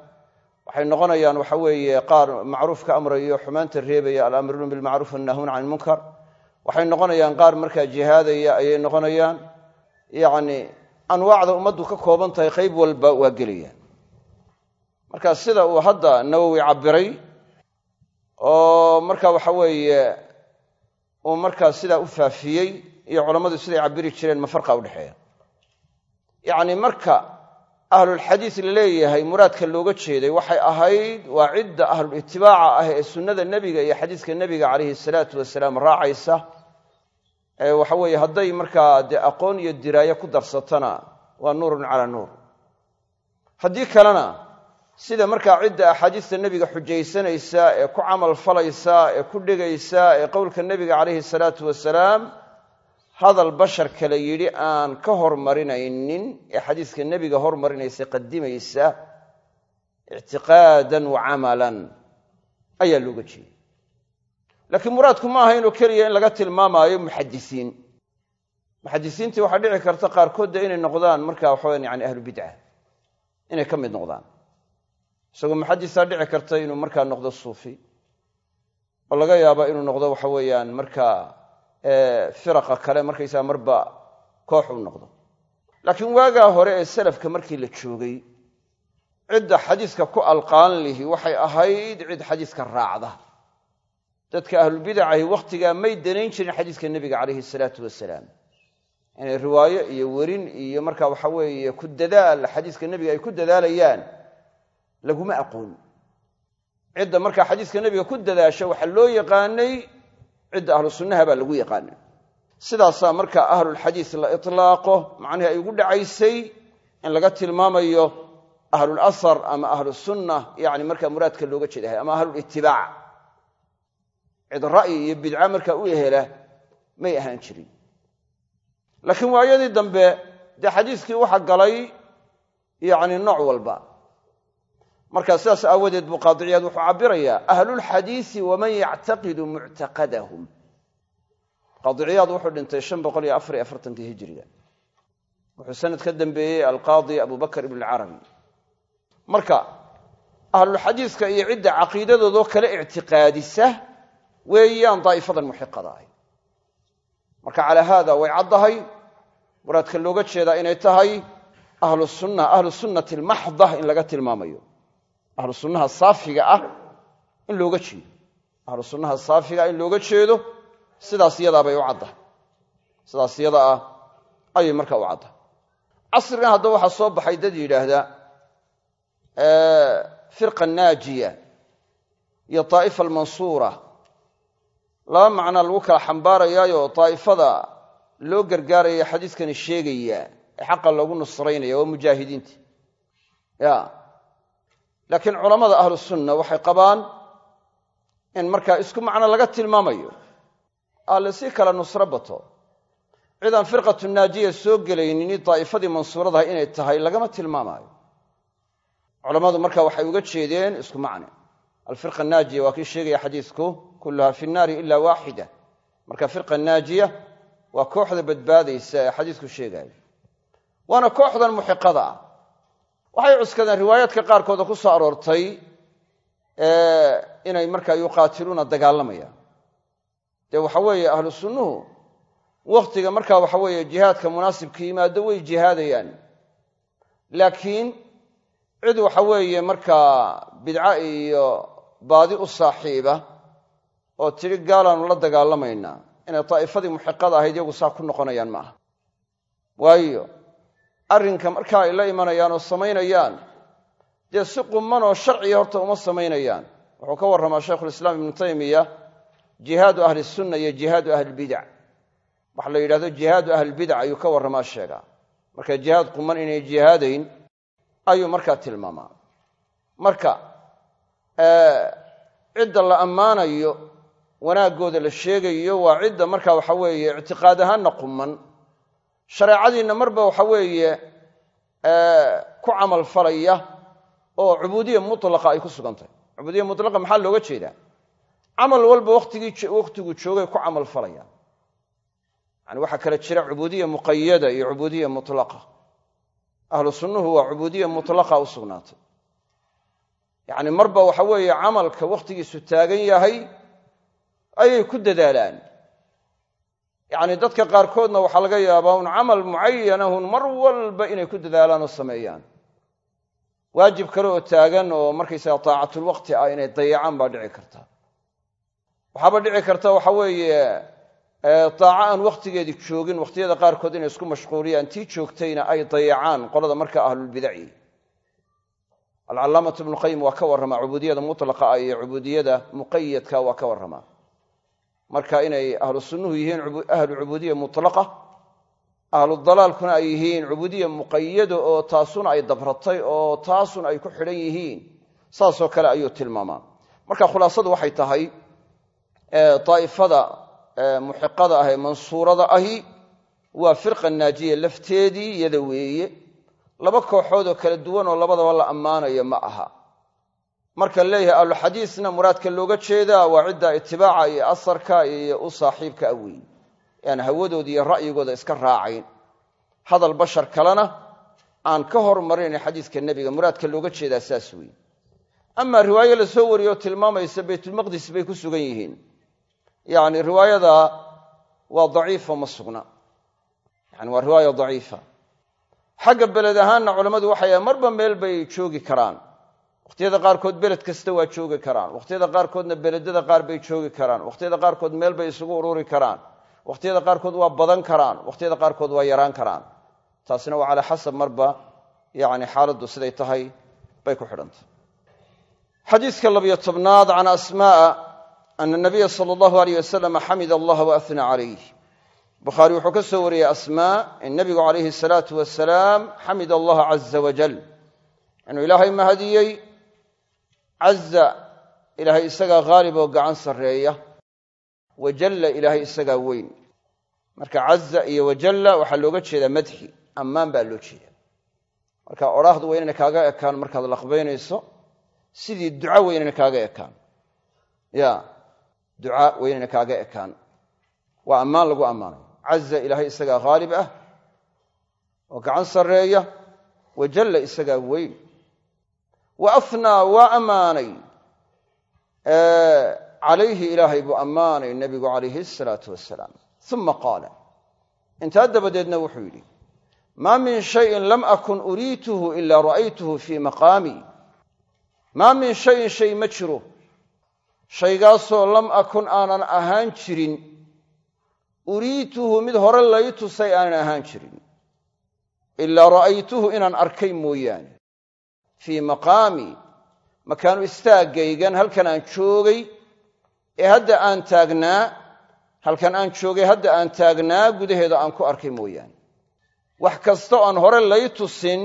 waxay noqonayaan waxa weeye qaar macruuf ka amrayo xumaanta reebaya alamruun bilmacruuf annahun can ilmunkar waxay noqonayaan qaar markaa jihaadaya ayay noqonayaan. Yacni anwaacda ummaddu ka kooban tahay qayb walba waa gelayaan. Marka sida uu hadda nawowi cabbiray oo marka waxa weeye uu markaa sidaa u faafiyey iyo culammadu siday cabbiri jireen ma farqa udhexeeya yacni marka ahlulxadiis la leeyahay muraadka looga jeeday waxay ahayd waa cidda ahlulitibaaca ah ee sunnada nebiga iyo xadiiska nebiga calayhi salaatu wasalaam raacaysa. Ee waxa weeye hadday markaa dee aqoon iyo diraayo ku darsatana waa nuurun calaa nuur. Haddii kalena sida markaa cidda axaadiista nebiga xujaysanaysa ee ku camal falaysa ee ku dhegaysa ee qowlka nebiga calayhi salaatu wasalaam hadal bashar kale yidhi aan ka hormarinaynin ee xadiiska nebiga hormarinaysa qadimaysa ictiqaadan wa camalan ayaa looga jeeda laakiin muraadku ma aha inuu keliya in laga tilmaamaayo muxadisiin muxadisiintii waxaa dhici karta qaarkood inay noqdaan marka waxaweyan yani ahlu bidca inay ka mid noqdaan. Isagoo muxadisaa dhici karta inuu markaa noqdo suufi oo laga yaaba inuu noqdo waxa weeyaan markaa firaqa kale markaysaga marba koox u noqdo. Laakiin waagaa hore ee salafka markii la joogay cidda xadiiska ku alqaan lihi waxay ahayd cid xadiiska raacda. Dadka ahlulbidacahi wakhtigaa may danayn jirin xadiiska nebiga calayhi salaatu wasalaam inay riwaayo iyo werin iyo marka waxa weeye ku dadaal xadiiska nebiga ay ku dadaalayaan laguma aqoon. Cidda markaa xadiiska nebiga ku dadaasha waxaa loo yaqaanay cidda ahlu sunnaha baa lagu yaqaana. Sidaasaa markaa ahlulxadiis la itlaaqo macnihii ay ugu dhacaysay in laga tilmaamayo ahlulasar ama ahlusunna yani markaa muraadka looga jeedahay ama ahlulitibaac cid ra'yi iyo bidca markaa u ehela may ahaan jirin. Laakiin waayadii dambe dee xadiiskii waxa galay yacni nooc walba markaa sidaas aawadeed buu qaadiciyaad wuxuu cabbirayaa ahlulxadiisi waman yactaqidu muctaqadahum. Qaadiciyaad wuxuu dhintay afartankii hijiriga wuxuu sanad ka dambeeyey alqaadi abubakar ibn alcarabi marka ahlulxadiiska iyo cidda caqiidadoodoo kale ictiqaadisa weeyaan daa'ifadan muxiqada marka calaa haada way caddahay muraadka looga jeedaa inay tahay ahlu sunna ahlu sunnati almaxda in laga tilmaamayo ahlu sunnaha saafiga ah in looga jeedo. Ahlu sunnaha saafiga ah in looga jeedo sidaas iyadaabay u caddahay sidaas iyada ah ayay markaa u caddahay casrigan haddaba waxaa soo baxay dad yidhaahda firqa naajiya iyo taa'ifa almansuura. Laba macnaa lagu kala xambaarayaayo daa'ifada loo gargaaraya xadiiskani sheegaya ee xaqa loogu nusraynaya waa mujaahidiinta ya laakiin culammada ahlu sunna waxay qabaan in markaa isku macno laga tilmaamayo alle si kala nusro bato. Cidaan firqatu naajiya soo gelaynin daa'ifadii mansuuradaha inay tahay lagama tilmaamaayo. Culammadu marka waxay uga jeedeen isku macne. Alfirqa naajiya waa kii sheegaya xadiisku kulluha fi nnaari ila waaxida. Marka firqa naajiya waa kooxda badbaadaysa ee xadiisku sheegaayo. Waana kooxdan muxiqada ah waxay cuskadeen riwaayaadka qaarkooda ku soo aroortay inay markaa yuqaatiluuna dagaalamayaan dee waxa weeye ahlu sunnuhu wakhtiga markaa waxa weeye jihaadka munaasibka yimaado way jihaadayaan. Laakiin cid waxa weeye markaa bidca iyo baadi u saaxiiba oo tidhi gaalaanu la dagaalamaynaa inay daa'ifadii muxiqada ahayd iyagu saa ku noqonayaan ma aha waayo arrinka markaa ay la imanayaan oo samaynayaan. Dee si quman oo sharciga horta uma samaynayaan. Wuxuu ka warramaa shaykhulislaam ibnu taymiya jihaadu ahli sunna iyo jihaadu ahlilbidac waxa la yidhahdo jihaadu ahlilbidac ayuu ka warramaa sheegaa. Marka jihaad quman inay jihaadayn ayuu markaa tilmaamaa. Marka cidda la ammaanayo wanaaggooda la sheegayo waa cidda marka waxa weeye ictiqaad ahaanna quman shareecadiinna marba waxa weeye ku camal falaya oo cubuudiya mutlaqa ay ku sugan tahay cubuudiya mutlaqa maxaa looga jeedaa? Camal walba wakhtigii wakhtigu joogay ku camal falayaan yani waxaa kale jira cubuudiya muqayada iyo cubuudiya mutlaqa. Ahlu sunnuhu waa cubuudiya mutlaqa u sugnaatay. Yacni marba waxa weeye camalka wakhtigiisu taagan yahay ayay ku dadaalaan yacni dadka qaarkoodna waxaa laga yaabaa un camal mucayanahun mar walba inay ku dadaalaan oo sameeyaan. Waajib kale oo taagan oo markaysaga taacatulwaqti ah inay dayacaan baa dhici karta. Waxaaba dhici karta waxa weeye daaco aan wakhtigeedii joogin wakhtiyada qaarkood inay isku mashquuliyaan tii joogtayna ay dayacaan qolada marka ahlulbidaci alcalaamatu ibnuqayim waa ka warramaa cubuudiyada mutlaqa ah iyo cubuudiyada muqayadka waa ka warramaa marka inay ahlu sunnuhu yihiin ahlu cubuudiya mutlaqa ahlu dalaalkuna ay yihiin cubuudiya muqayada oo taasuna ay dabratay oo taasuna ay ku xidhan yihiin. Saasoo kale ayuu tilmaamaa. Marka khulaasadu waxay tahay daa'ifada muxiqada ah ee mansuurada ahi waa firqa naajiya lafteedii iyada weeye. Laba kooxood oo kala duwan oo labadaba la ammaanayo ma aha marka leeyahay ahluxadiisna muraadka looga jeedaa waa cidda itibaaca iyo asarka iyo u saaxiibka a weyn. Aan iyo ra'yigooda iska raacayn. Hadal bashar kalena aan ka hormarinayn xadiiska nebiga muraadka looga jeedaa saas weyn. Amaa riwaayo la soo wariyoo tilmaamaysa baytulmaqdis bay ku sugan yihiin. Yacni riwaayada waa daciifo ma sugna. Yani waa riwaaya daciifa. Xagga beled ahaanna culammadu waxay marba meel bay joogi karaan wakhtiyada qaarkood beled kasta waa joogi karaan. Wakhtiyada qaarkoodna beledada qaar bay joogi karaan. Wakhtiyada qaarkood meel bay isugu ururi karaan. Wakhtiyada qaarkood waa badan karaan. Wakhtiyada qaarkood waa yaraan karaan. Taasina waa calaa xasab marba yani xaaladdu siday tahay bay ku xidhantay xadiiska labiyo tobnaad can asmaaa ana nabiya sala allahu aleyh wasalam xamid allah waahna calayh bukhaari wuxuu ka soo wariyey asmaa in nabigu calayhi salaatu wasalaam xamid allaha caza wajal inuu ilaahay mahadiyey caza ilaahay isagaa haalib oo gacan sarreeya. Wajalla ilaahay isagaa weyn. Marka caza iyo wajalla waxaa looga jeedaa madxi ammaan baa loo jeeda marka odhaahdu waa inayna kaaga ekaan markaad laqbaynayso sidii duca waa inayna kaaga ekaan. Ya duca waa inayna kaaga ekaan. Waa ammaan lagu ammaanayo caza ilaahay isagaa haalib ah oo gacan sarreeya. Wajalla isagaa weyn wa afnaa waa ammaanay. Calayhi ilaahay buu ammaanay nebigu calayhi asalaatu wasalaam uma qaala. Intaa dabadeedna wuxuu yidhi maa min shayin lam akun uriituhu ilaa ra'aytuhu fii maqaamii maa min shayin shay ma jiro. Shaygaasoo lam akun aanan ahaan jirin. Uriituhu mid hore lay tusay aanan ahaan jirin. Ilaa ra'aytuhu inaan arkay mooyaane fii maqaami. Makaanu istaaggaygan halkan aan joogay ee hadda aan taagnaa halkan aan joogay hadda aan taagnaa gudaheeda aan ku arkay mooyaane. Wax kasta oan hore lay tusin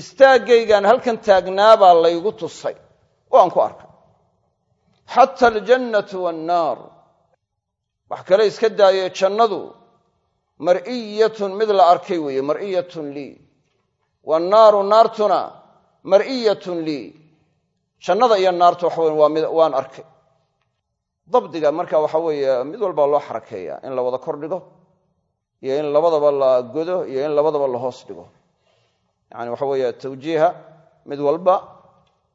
istaaggaygaan halkan taagnaa baa laygu tusay oo aan ku arkay. Xata aljannatu waannaar wax kale iska daaye jannadu. Mar'iyatun mid la arkay weeye mar'iyatun lii. Waannaaru naartuna mar'iyatun lii jannada iyo naartu waxa weye waa mid waan arkay. Dabdiga marka waxa weeye mid walba loo xarakeeya in la wada kor dhigo iyo in labadaba la godo iyo in labadaba la hoos dhigo. Yani waxa weeye tawjiiha mid walba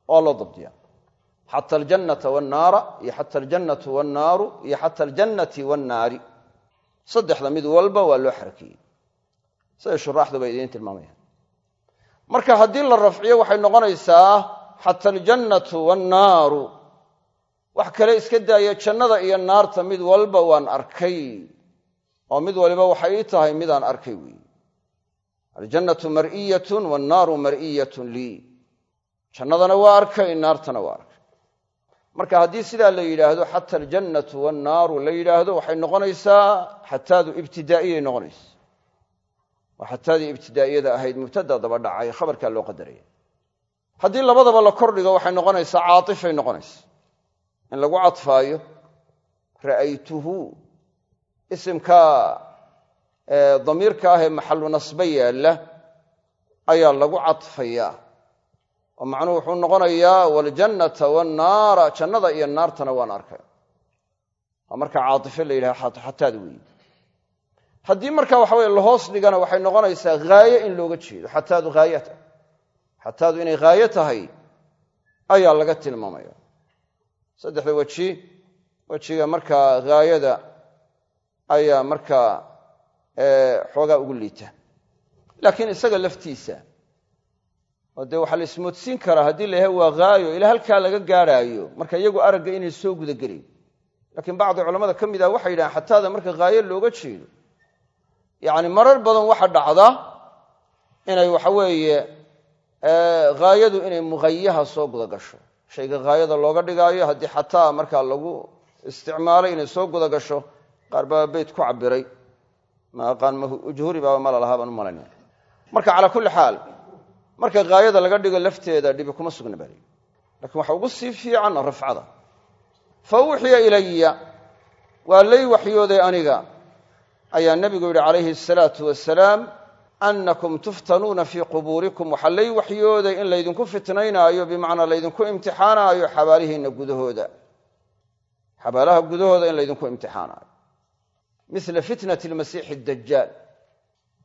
waa loo dabdiya. Xata aljannata wannaara iyo xata aljannatu wannaaru iyo xata aljannati wannaari saddexda mid walba waa loo xarakeeyey. Siday shuraaxdu bay idiin tilmaamayaan marka haddii la rafciyo waxay noqonaysaa xata aljannatu wannaaru. Wax kale iska daaya jannada iyo naarta mid walba waan arkay. Oo mid waliba waxay ii tahay midaan arkay weeye aljannatu mar'iyatun wannaaru mar'iyatun lii. Jannadana waa arkay naartana waa arkay. Marka haddii sidaa la yidhaahdo xata aljannatu wannaaru la yidhaahdo waxay noqonaysaa xataadu ibtidaa'iyay noqonaysa waa xataadii ibtidaa'iyada ahayd mubtada daba dhacay khabarkaa loo qadaraya haddii labadaba la kordhigo waxay noqonaysaa caatifay noqonaysa in lagu cadfaayo ra'aytuhu isimka damiirka ah ee maxalu nasbe yaalla ayaa lagu cadfayaa. Oo macnuhu wuxuu noqonayaa waljannata wannaara jannada iyo naartana waan arkay. Marka caaife la yidhaha xataad haddii marka waxa weye lahoos dhigana waxay noqonaysaa haaye in looga jeedo xataadu haayata xataadu inay haaye tahay ayaa laga tilmaamaya. Saddexda weji wejiga markaa haayada ayaa markaa xoogaa ugu liita. Laakiin isaga laftiisa oo dee la ismoodsiin karaa haddii la waa haayo ilaa halkaa laga gaadhaayo marka iyagu aragga inay soo gudagelayn laakiin bacdi culamada ka mid ah waxay yidhahaan xataada marka haayo looga jeedo yacni marar badan waxa dhacda inay waxa weeye haayadu inay muhayaha soo guda gasho shayga haayada looga dhigaayo haddii xataa markaa lagu isticmaalay inay soo guda gasho qaar baa ku cabiray ma aqaan ujhuri baaba mala lahaa baan u malaynaya marka calaa kulli xaal marka haayada laga dhigo lafteeda dhibi kuma sugna bali lakiin waxa ugu sii fiican rafcada. Fa uuxiya ilaya waa lay waxyooday aniga ayaa nebigu yidhi calayhi asalaatu wasalaam annakum tuftanuuna fii qubuurikum. Waxaa lay waxyooday in laydinku fitnaynaayo bimacnaa laydinku imtixaanaayo xabaalihiinna gudahooda. Xabaalaha gudahooda in laydinku imtixaanaayo. Mila fitnati lmasiixi dajaal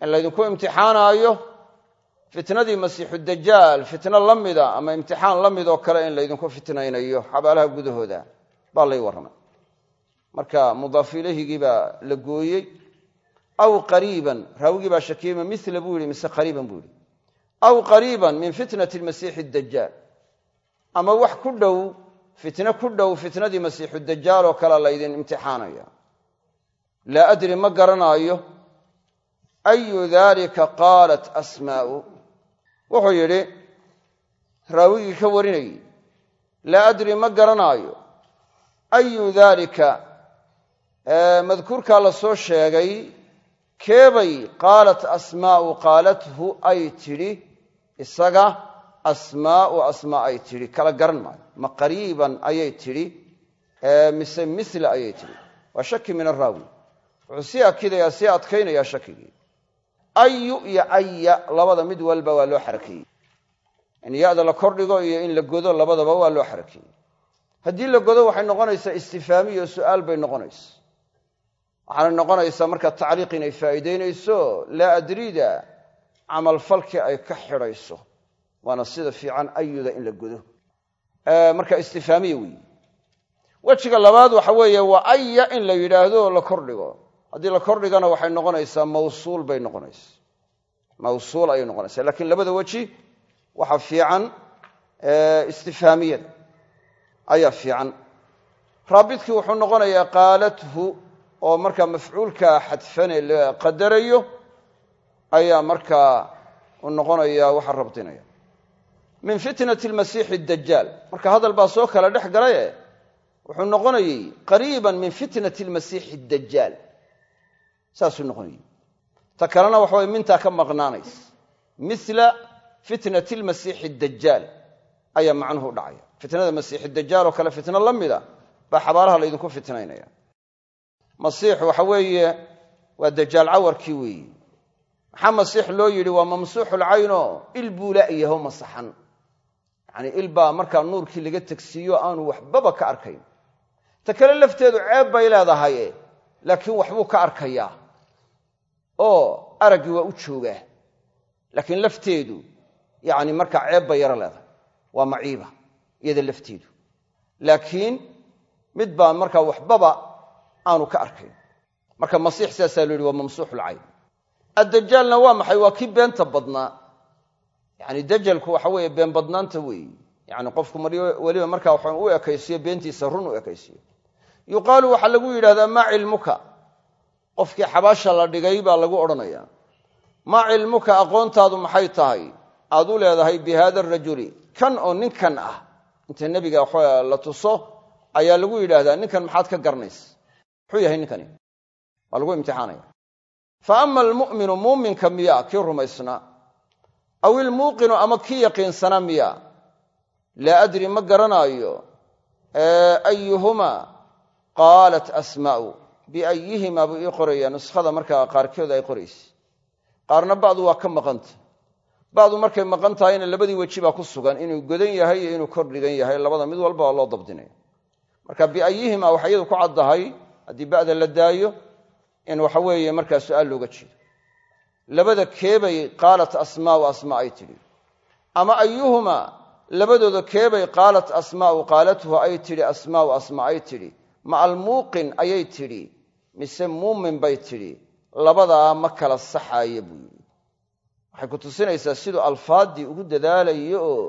in laydinku imtixaanaayo fitnadii masiixu dajaal fitno la mida ama imtixaan la midoo kale in laydinku fitnaynayo xabaalaha gudahooda baa lay warramay. Marka mudaaf ilahigii baa la gooyey aw qariiban raawigii baa shakiyeyma mila buu yihi mise qariiban buu yihi aw qariiban min fitnati lmasiixi dajaal ama wax ku dhow fitno ku dhow fitnadii masiixu dajaal oo kale laydin imtixaanaya laa adri ma garanaayo ayu dalika qaalat asmaa'u wuxuu yidhi raawigii ka warinayey laa adri ma garanaayo ayu daalika soo sheegay keebay qaalat asmaa'u qaalathu ay tidhi isaga asmaa'u asmaa ay tidhi kala garan maayo. Ma qariiban ayay tidhi mise mila ayay tidhi. Waa shaki min araawi wuxuu sii akidayaa sii adkaynayaa shakigii. Ayu iyo aya labada mid walba waa loo xarakeeyey in ya-da la kordhigo iyo in la godo labadaba waa loo xarakeeyey haddii la godo waxay noqonaysaa istifaamiyo su'aal bay noqonaysa waxaana noqonaysaa marka tacliiq inay faa'iidaynayso laa adriida camalfalki ay ka xidhayso waana sida fiican ayuda in la godo marka istifaamiya weyi wejiga labaad waxa weeye waa aya in la yidhaahdo la kordhigo haddii la kordhigana waxay noqonaysaa mawsuul bay noqonaysa mawsuul ayay noqonaysaa. Lakiin labada weji waxa fiican istifhaamiyada ayaa fiican. Raabidkii wuxuu noqonayaa qaalathu oo markaa mafcuulkaa xadfane la qadarayo ayaa markaa u noqonaya waxa rabdinaya min fitnati almasiixi dajaal marka hadal baa soo kala dhex galaye wuxuu noqonayey qariiban min fitnati almasiixi dajaal saasuu noqonayey. Ta kalena waxa way mintaa ka maqnaanays. Mila fitnati almasiixi dajaal ayaa macnuhu u dhacaya. Fitnada masiixi dajaal oo kale fitno la mida baa xabaalaha laydinku fitnaynaya masiix waxa weeye waa dajaal cawarkii weeyi. Maxaa masiix loo yidhi? Waa mamsuuxulcayno il buu la'yaho masaxan. Yacnii il baa markaa nuurkii laga tegsiiyo aanu waxbaba ka arkayn. Ta kale lafteedu ceeb bay leedahaye laakiin waxbuu ka arkayaa. Oo araggii waa u joogaa. Laakiin lafteedu yacni markaa ceeb bay yaro leedahay. Waa maciiba iyada lafteedu. Laakiin mid baa waxbaba aanu ka arkayn. Marka masiix sidaasaa lo yidhi waa mamsuuxulcayn addajaalna waa maxay? Waa kii beenta badnaa. Yani dajalku waxa weeye been badnaanta weeyi. Yani qofku weliba markaa waxaan u ekaysiyo beentiisa run u ekaysiyo yuqaalu waxaa lagu yidhahdaa maa cilmuka? Qofkii xabaasha la dhigay baa lagu odhanaya maa cilmuka aqoontaadu maxay tahay? Aad u leedahay bi hada arajuli kan oo ninkan ah. Inta nebiga la tuso ayaa lagu yidhaahdaa ninkan maxaad ka garanaysa muxuu yahay ninkani. Waa lagu imtixaanaya fa ama almu'minu muuminka miya kii rumaysnaa aw ilmuuqinu ama kii yaqiinsanaa miya laa adri ma garanaayo ayuhumaa qaalat asmaa'u biayihimaa buu ii qorayaa nuskhada markaa qaarkeed ay qoraysa qaarna bacdu waa ka maqanta bacdu markay maqan tahayna labadii weji ku sugan inuu godan yahay iyo inuu kor dhigan yahay labada mid walba waa loo dabdinaya marka biayihimaa waxay iyadu ku caddahay haddii ba'da la daayo in waxa weeye markaa su'aal looga jeedo. Labada keebay qaalat asmaau asmaa ay tidhi. Ama ayuhumaa labadooda keebay qaalat asmaau qaalathu ay tidhi asmaau asmaa ay tidhi. Ma almuuqin ayay tidhi. Mise muumin bay tidhi. Labadaa ma kala saxaaya buu yidhi. Waxay ku tusinaysaa siduu alfaaddii ugu dadaalayo oo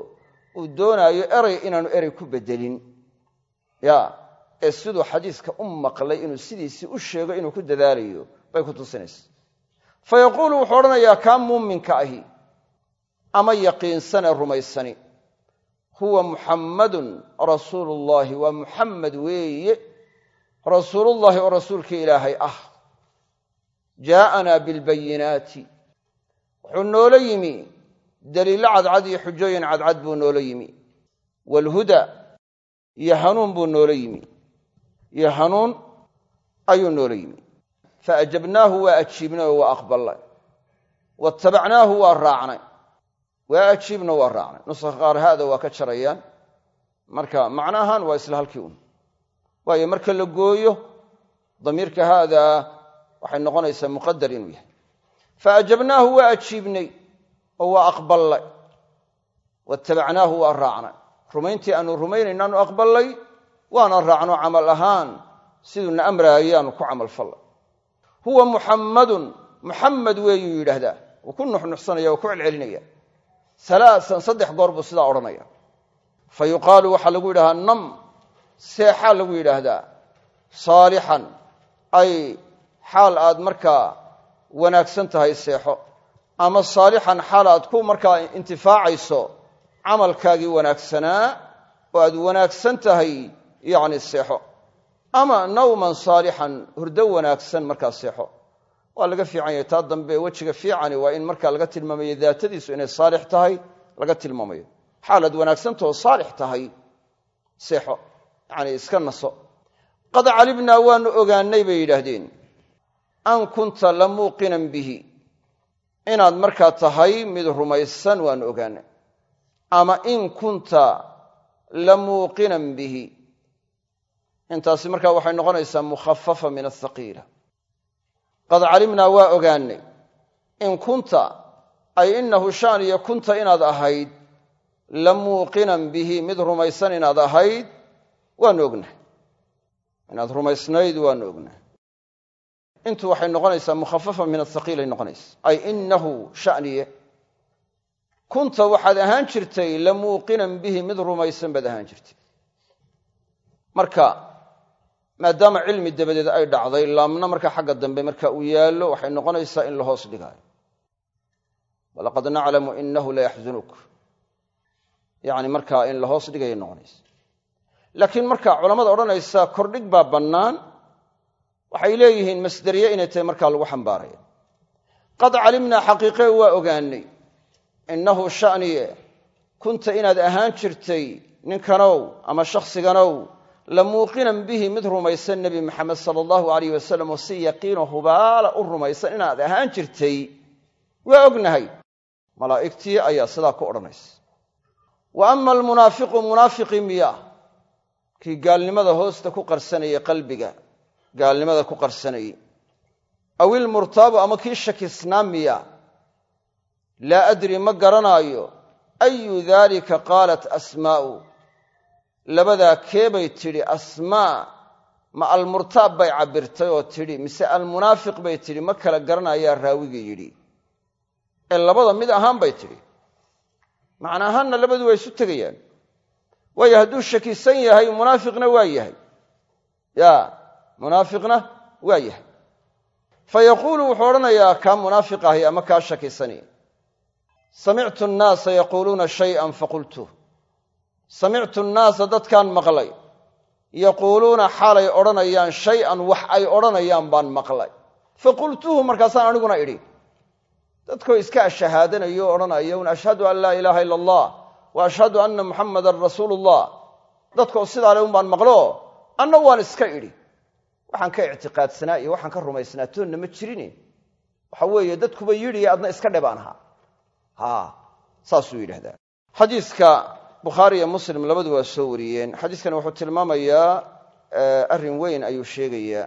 uu doonaayo eray inaanu erey ku beddelin ya ee siduu xadiiska u maqlay inuu sidiisii u sheego inuu ku dadaalayo bay ku tusinaysaa fa yaquulu wuxuu odhanayaa kaa muuminka ahi ama yaqiinsane rumaysani. Huwa muxammadun rasuulu llaahi waa muxammed weeye rasuulullaahi oo rasuulkii ilaahay ah. Jaa'anaa bilbayinaati. Wuxuu noola yimi daliillo cadcad iyo xujooyin cadcad buu noola yimi. Waalhuda iyo hanuun buu noola yimi iyo hanuun ayuu noola yimi. Fa ajabnaahu waa ajiibnay oo waa aqballay. Watabacnaahu waa raacnay. Waa ajiibna waa raacnay. Nuska qaar haada waa ka jarayaan. Marka macno ahaan waa isla halkii un waayo marka la gooyo damiirka haadaa waxay noqonaysaa muqadar inuu yahay. Fa ajabnaahu waa ajiibnay oo waa aqballay. Watabacnaahu waa raacnay. Rumayntii aanu rumaynaynaanu aqballay waana raacno camal ahaan siduuna amraayaanu ku camalfallay huwa muxammadun muxammed weeyuu yidhaahdaa. Wuu ku nuxnuxsanaya waa ku celcelinaya. Alaaan saddex goor buu sidaa odhanaya. Fa yuqaalu waxaa lagu yidhahdaa nam seexaa lagu yidhaahdaa. Saalixan ay xaal aad markaa wanaagsan tahay seexo. Ama saalixan xaal aad ku markaa intifaacayso camalkaagii wanaagsanaa oo aad wanaagsan tahay yacni seexo. Ama nawman saalixan hurdo wanaagsan markaa seexo. Waa laga fiican yahay. Taa dambe wejiga fiicani waa in markaa laga tilmaamayo daatadiisu inay saalix tahay laga tilmaamayo. Xaalaad wanaagsantaoo saalix tahay seexo. Yacni iska naso. Qad calimnaa waanu ogaannay bay yidhaahdeen. An kunta la muuqinan bihi. Inaad markaa tahay mid rumaysan waanu ogaannay ama in kunta la bihi intaasi markaa waxay noqonaysaa mukhafafa min athaqiila qad calimnaa waa ogaannay in kunta ay inahu shaaniyo kunta inaad ahayd la muuqinan bihi mid rumaysan inaad ahayd waanu ognahay. Inaad rumaysnayd waanu ognahay. Intu waxay noqonaysaa mukhafafa min athaqiilay noqonaysa. Ay inahu shaniye kunta waxaad ahaan jirtay la muuqinan bihi mid rumaysan baad ahaan jirtay. Marka maadaama cilmi dabadeed ay dhacday laamna marka xagga dambe marka uu yaallo waxay noqonaysaa in la hoos dhigaayo walaqad naclamu inahu layaxzunuk yani markaa in la hoos dhigaya noqonaysa. Laakiin marka culamada odhanaysa kordhig baa bannaan. Waxay leeyihiin masderiye inay tahay markaa lagu xambaaraya qad calimnaa xaqiiqe waa ogaanay. Innahu sha'niye kunta inaad ahaan jirtay ninkanow ama shakhsiganow la muuqinan bihi mid rumaysan nebi maxamed sala allahu alayh wasalam oo si yaqiino hubaala u rumaysan inaad ahaan jirtay. Waa ognahay malaa'igtii ayaa sidaa ku odhanaysa. Wa ama almunaafiqu munaafiqii miya kii gaalnimada hoosta ku qarsanayay qalbiga gaalnimada ku qarsanayey aw ilmurtaabu ama kii shakisnaa miya laa adri ma garanaayo ayu daalika qaalat asmaa'u labadaa keebay tidhi asmaa ma almurtaab bay cabbirtay oo tidhi mise almunaafiq bay tidhi ma kala garanayaa raawigii yidhi. Ee labada mid ahaan bay tidhi. Macna labadu waa isu tegayaan. Waayo hadduu shakisan yahay munaafiqna waa yahay. Ya munaafiqna waa yahay. Fa yaquulu wuxuu odhanayaa kaa munaafiq ahi ama kaa shakisani. Samictu annaasa yaquuluuna shayan faqultuh samictu annaasa dadkaan maqlay yaquuluuna xaalay odhanayaan shay-an wax ay odhanayaan baan maqlay faqultuhu markaasaan aniguna idhi dadkoo iska shahaadanayo o odhanaya un ashhadu an laa ilaaha ila allah wa ashhadu anna muxammadan rasuulu ullah dadkoo sidaa le un baan maqlo anna waan iska idhi waxaan ka ictiqaadsanaa iyo waxaan ka rumaysnaa toonna ma jirin waxa weeye dadkuba yidhi adna iska dhe baan ahaa ha saasuu yidhahdaa bukhaari iyo muslim labadu waa soo wariyeen. Xadiiskani wuxuu tilmaamayaa arrin weyn ayuu sheegayaa.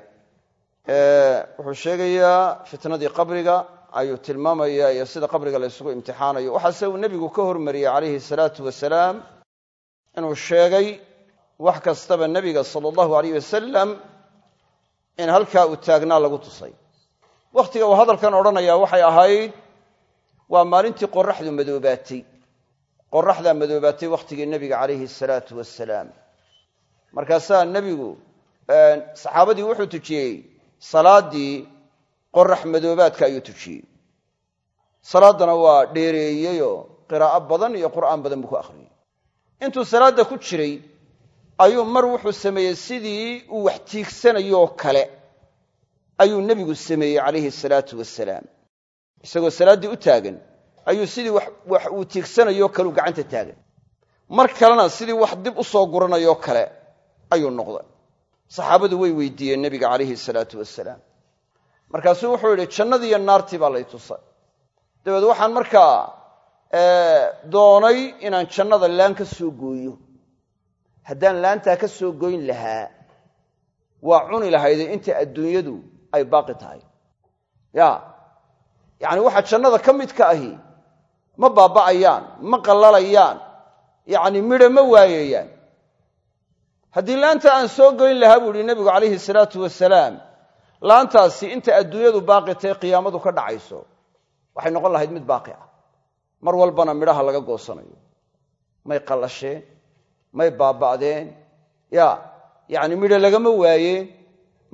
Wuxuu sheegayaa fitnadii qabriga ayuu tilmaamaya iyo sida qabriga la ysugu imtixaanayo. Waxaase uu nebigu ka hormariyey calayhi salaatu wasalaam inuu sheegay wax kastaba nebiga sala allahu alayh wasalam in halkaa uu taagnaa lagu tusay. Wakhtiga uu hadalkan odhanayaa waxay ahayd waa maalintii qoraxdu madoobaatay qoraxdaa madoobaatay wakhtigii nebiga calayhi salaatu wasalaam markaasaa nebigu saxaabadii wuxuu tujiyey salaaddii qorax madoobaadka ayuu tujiyey. Salaaddana waa dheereeyeyoo qiraa'o badan iyo qur'aan badan buu ku akhriyey. Intuu salaadda ku jiray ayuu mar wuxuu sameeyey sidii uu wax tiigsanayoo kale. Ayuu nebigu sameeyey calayhi salaatu wasalaam isagoo salaaddii u taagan ayuu sidii wax uu tiigsanayoo kale u gacanta taagan. Mar kalena sidii wax dib u soo guranayoo kale ayuu noqday. Saxaabadu way weydiiyeen nebiga calayhi salaatu wasalaam markaasuu wuxuu yidhi jannadii iyo naartii baa lay tusay. Dabeed waxaan markaa doonay inaan jannada laan ka soo gooyo. Haddaan laantaa ka soo goyn lahaa waa cuni lahayde inta adduunyadu ay baaqi tahay. Ya yacni waxa jannada ka midka ahi ma baaba'ayaan ma qallalayaan yacni midho ma waayayaan. Haddii laanta aan soo goyn lahaa buu yihi nebigu calayhi salaatu wasalaam laantaasi inta adduunyadu baaqi tahay qiyaamadu ka dhacayso waxay noqon lahayd mid baaqi ah. Mar walbana midhaha laga goosanayo. May qallasheen may baaba'deen ya yacni midho lagama waayeen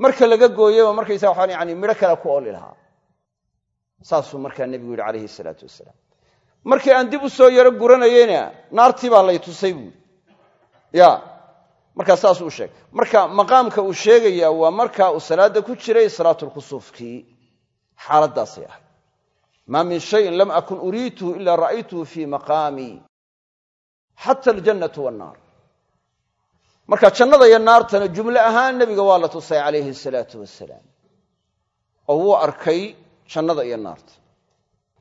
marka laga gooyaba markaysaa waxaan yani midho kale ku oli lahaa. Saasuu markaa nebigu yidhi calayhi salaatu wasalaam markii aan dib u soo yaro guranayeyna naartii baa lay tusay buui ya markaa saasuu u sheegay marka maqaamka uu sheegayaa waa markaa uu salaadda ku jiray salaatulkusuufkii xaaladdaasay ahayd. Maa min shayin lam akun uriituhu ila ra'aytuhu fii maqaamii xata aljannatu wannaar marka jannada iyo naartana jumle ahaan nebiga waa la tusay calayhi salaatu wasalaam oo wuu arkay jannada iyo naarta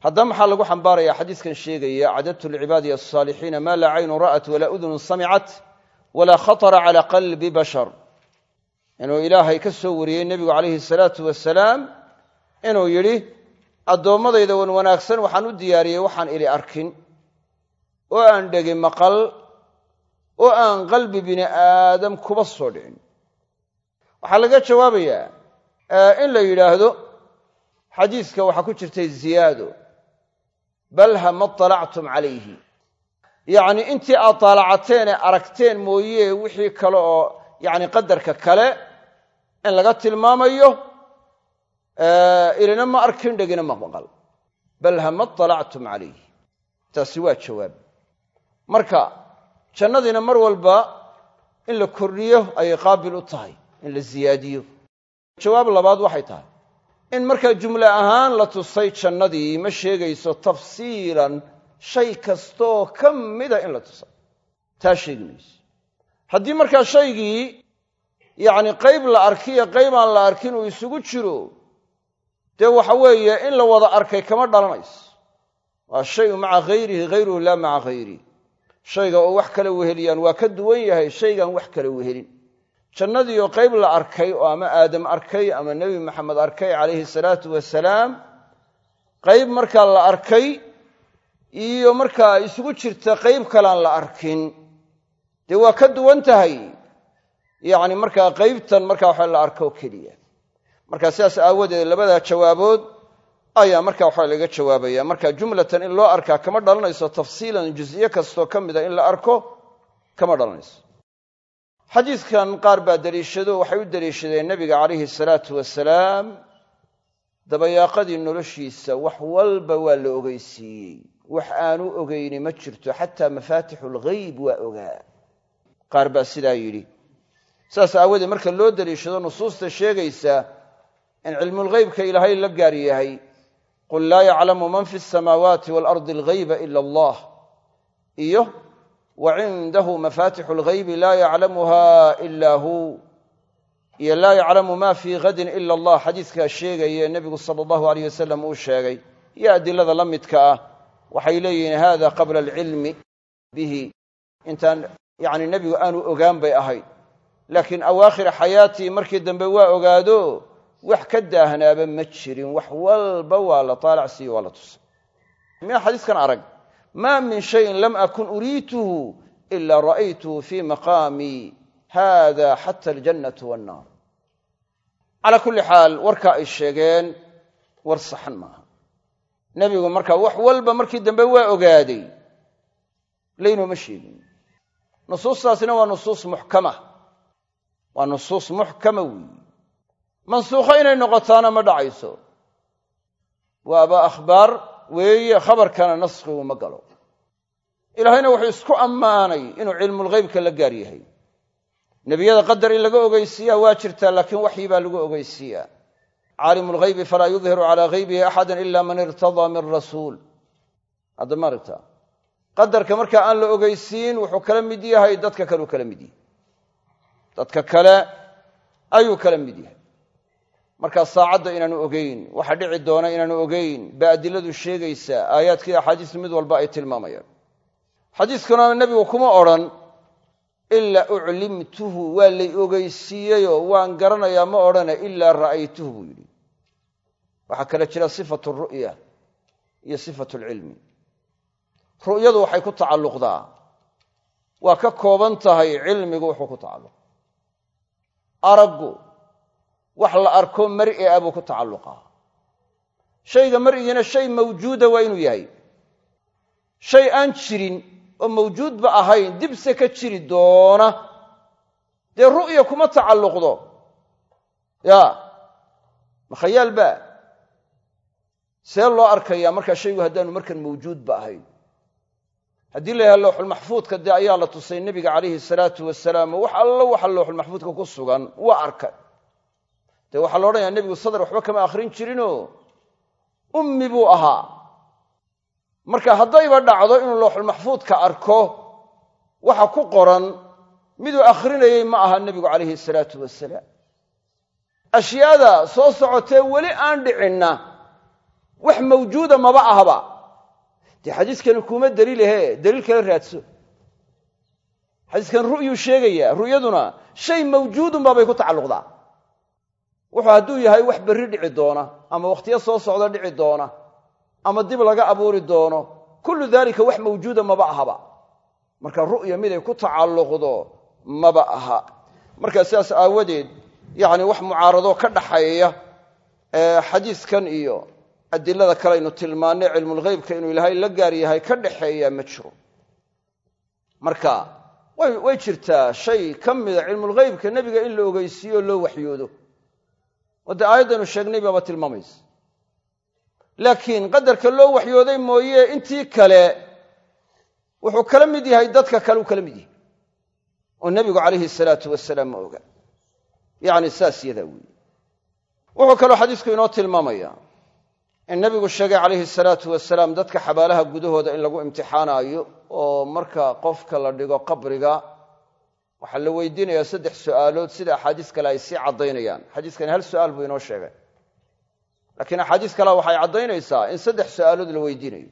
haddaba maxaa lagu xambaaraya xadiiskan sheegaya cadadtu lcibaadi asaalixiina maa laa caynun ra'at walaa udunun samicat walaa khatara cala qalbi bashar. Inuu ilaahay ka soo wariyey nebigu calayhi salaatu wasalaam inuu yidhi addoommadayda wan wanaagsan waxaan u diyaariyey waxaan ili arkin. Oo aan dhegi maqal oo aan qalbi bini aadam kuba soo dhicin. Waxaa laga jawaabayaa in la yidhaahdo xadiiska waxaa ku jirtay ziyaado bal hama طalactum calayhi. Yacni intii aad daalacateen ee aragteen mooye wixii kale oo yani qadarka kale in laga tilmaamayo ilina ma arkin dhegina ma maqal. Bal hama طalactum calayh taasi waa jawaab. Marka jannadiina mar walba in la kordhiyo ayay qaabil u tahay in la siyaadiyo jawaab labaad waxay tahay in markaa jumle ahaan la tusay jannadii ma sheegayso tafsiilan shay kastooo ka mida in la tusay. Taa sheegi mayso. Haddii markaa shaygii yacni qayb la arkiyo qayb aan la arkin uu isugu jiro dee waxa weeye in la wada arkay kama dhalanayso. Waa shayu maca hayrihi hayruhu laa maca hayrihi shayga oo wax kale weheliyaan waa ka duwan yahay shaygaan wax kale wehelin jannadii oo qayb la arkay oo ama aadam arkay ama nebi maxamed arkay calayhi salaatu wasalaam qayb markaa la arkay iyo markaa isugu jirta qayb kalean la arkin. Dee waa ka duwan tahay? Yacni markaa qaybtan markaa waxa la arko keliya. Marka sidaas aawadeed labadaa jawaabood ayaa marka waxa laga jawaabaya marka jumlatan in loo arkaa kama dhalanayso tafsiilan juziye kastoo ka mida in la arko kama dhalanayso xadiidkan qaar baa deliishado waxay u deliishadeen nebiga calayhi salaatu wasalaam dabayaaqadii noloshiisa wax walba waa la ogeysiiyey. Wax aanu ogeyni ma jirto xataa mafaatixu lghayb waa ogaa. Qaar baa sidaa yidhi. Saas aawadeed marka loo deliishado nusuusta sheegaysa in cilmulghaybka ilaahay la gaar yahay. Qul laa yaclamu man fi samaawaati waalardi alghayba ila allah. Iyo wa cindahu mafatixu lghaybi laa yaclamuha ila hu iyo laa yaclamu ma fii hadin ila allah xadiidkaa sheegaya nebigu sala allahu aleyh wasalam uu sheegay iyo adilada la midka ah waxay leeyihiin hada qabla alcilmi bihi intaan yani nebigu aanu ogaan bay ahayd laakiin awaakhira xayaatii markii dambe waa ogaado wax ka daahnaaba ma jirin wax walba waa la taalacsiiyo waa la tusay miyaa xadiiskan arag ma min shayin lam akun uriituhu ila ra'aytuhu fi maqaami hada xata aljannatu wannaar calaa kulli xaal warka ay sheegeen war saxan maaha. Nebigu marka wax walba markii dambe waa ogaaday. Laynooma sheegin. Nusuustaasina waa nusuus muxkama. Waa nusuus muxkama weeyi mansuukho inay noqotaana ma dhacayso. Waaba weeye khabarkana naskhigu ma galo. Ilaahayna wuxuu isku ammaanay inuu cilmulghaybka la gaar yahay. Nebiyada qadar in laga ogeysiiyaa waa jirtaa laakiin waxyi baa lagu ogeysiiyaa. Caalimu lghaybi falaa yudhiru calaa haybihi axadan ila man irtadaa min rasuul. Hadda qadarka markaa aan la ogeysiin wuxuu kala mid yahay dadka kaleu kala mid yahay. Dadka kale ayuu kala mid yahay markaa saacadda inaanu ogeyn waxa dhici doona inaanu ogeyn baa adiladu sheegaysaa aayaadkii axaadiistu mid walba ay tilmaamayaan. Xadiiskuna nebigu kuma odrhan ilaa uclimtuhu waa lay ogeysiiyeyoo waan garanayaa ma odhane ilaa ra'aytuhu buu yidhi. Waxaa kale jira sifatu ru'ya iyo sifatu lcilmi. Ru'yadu waxay ku tacalluqdaa. Waa ka kooban tahay cilmigu wuxuu ku tacalluqa araggu wax la arko mar'i ah buu ku tacalluqaa shayga mar'igiina shay mawjuuda waa inuu yahay. Shay aan jirin oo mawjuudba ahayn dibse ka jiri doona. Dee ru'ya kuma tacalluqdo. Ya ma khayaal ba? See loo arkayaa markaa shaygu haddaanu markan mawjuudba ahayn. Haddii la yahay lowxulmaxfuudka dee ayaa la tusay nebiga calayhi salaatu wasalaam wax allo waxa lowxulmaxfuudka ku sugan waa arkay dee waxaa la odhanayaa nebigu sadar waxba kama akhrin jirinoo ummi buu ahaa. Marka haddayba dhacdo inuu lowxulmaxfuudka arko waxa ku qoran miduu akhrinayey ma aha nebigu calayhi salaatu wasalaam ashyaada soo socotee weli aan dhicinna wax mawjuuda maba ahba dee xadiiskani kuuma daliilahe daliil kala raadso. Xadiiskan ru'yuu sheegayaa ru'yaduna shay mawjuudun baabay ku tacalluqdaa wuxuu hadduu yahay wax berri dhici doona ama wakhtiyo soo socda dhici doona ama dib laga abuuri doono kullu daalika wax mawjuuda maba ahaba. Marka ru'ya miday ku tacalluqdo maba aha. Marka sidaas aawadeed yacni wax mucaarado ka dhaxeeya xadiiskan iyo adilada kale aynu tilmaannay cilmulghaybka inuu ilaahay la gaar yahay ka dhaxeeya ma jiro. Marka way jirtaa shay ka mida cilmulghaybka nebiga in la ogeysiiyo loo waxyoodo oo dee aayaddaynu sheegnay baaba tilmaamaysa. Laakiin qadarka loo waxyooday mooye intii kale wuxuu kala mid yahay dadka kale uu kala mid yahay. Oo nebigu calayhi salaatu wasalaam ma oga yacni saas yadaa weeye. Wuxuu kaloo xadiisku inoo tilmaamaya in nebigu sheegay calayhi salaatu wasalaam dadka xabaalaha gudahooda in lagu imtixaanaayo oo marka qofka la dhigo qabriga waxaa la weydiinayaa saddex su'aalood sida axaadiis kale ay sii caddaynayaan. Xadiiskani hal su'aal buu inoo sheegay. Laakiin axaadiis kale waxay caddaynaysaa in saddex su'aalood la weydiinayo.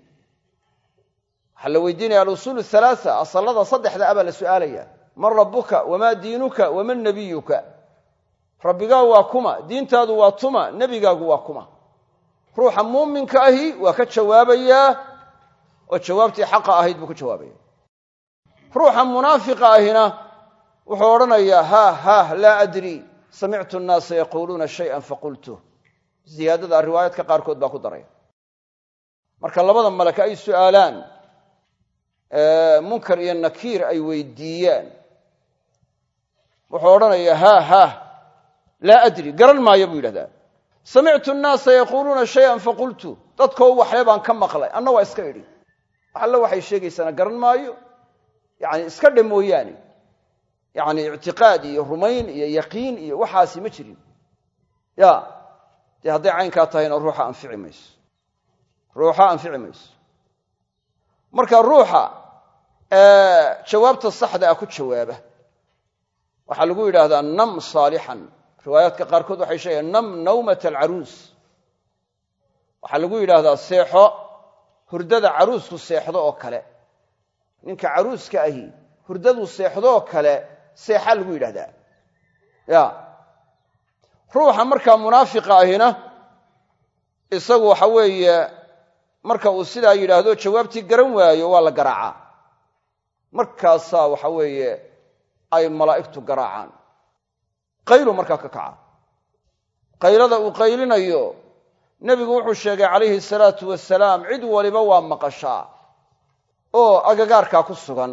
Waxaa la weydiinaya alusuul halaaa asallada saddexda abaa la su'aalaya. Man rabbuka wamaa diinuka waman nabiyuka. Rabbigaa waa kuma diintaadu waa tuma nebigaagu waa kuma. Ruuxa muuminka ahi waa ka jawaabayaa oo jawaabtii xaqa ahayd buu ka jawaabaya. Ruuxa munaafiqa ahina wuxuu odhanayaa haah haah laa adri. Samictu annaasa yaquuluuna shayan faqultu. Ziyaadada riwaayadka qaarkood baa ku daraya marka labada malaka ay su'aalaan munkar iyo nakiir ay weydiiyaan. Wuxuu odhanayaa haah haah laa adri. Garan maayo buu yidhahdaa. Samictu annaasa yaquuluuna shayan faqultu. Dadkoo waxle baan ka maqlay. Anna waa iska idhi. Alle waxay sheegaysaana garan maayo. Yani iska dhe mooyaane yani ictiqaad iyo rumayn iyo yaqiin iyo waxaasi ma jirin. Ya dee hadday caynkaa tahayna ruuxa anfici mayso. Ruuxa anfici mayso. Marka ruuxa jawaabta saxda ah ku jawaaba. Waxaa lagu yidhaahdaa nam saalixan riwaayaadka qaarkood waxay sheegayan nam nawmat alcaruus. Waxaa lagu yidhaahdaa seexo hurdada caruusku seexdo oo kale. Ninka caruuska ahi hurdaduu seexdooo kale seexaa lagu yidhahdaa. Ya. Ruuxa markaa munaafiqa ahina isagu waxa weeye marka uu sidaa yidhaahdo jawaabtii garan waayo waa la garaacaa. Markaasaa waxa weeye ay malaa'igtu garaacaan. Qaylu markaa ka kaca. Qaylada uu qaylinayo nebigu wuxuu sheegay calayhi salaatu wasalaam cid waliba waa maqashaa. Oo agagaarkaa ku sugan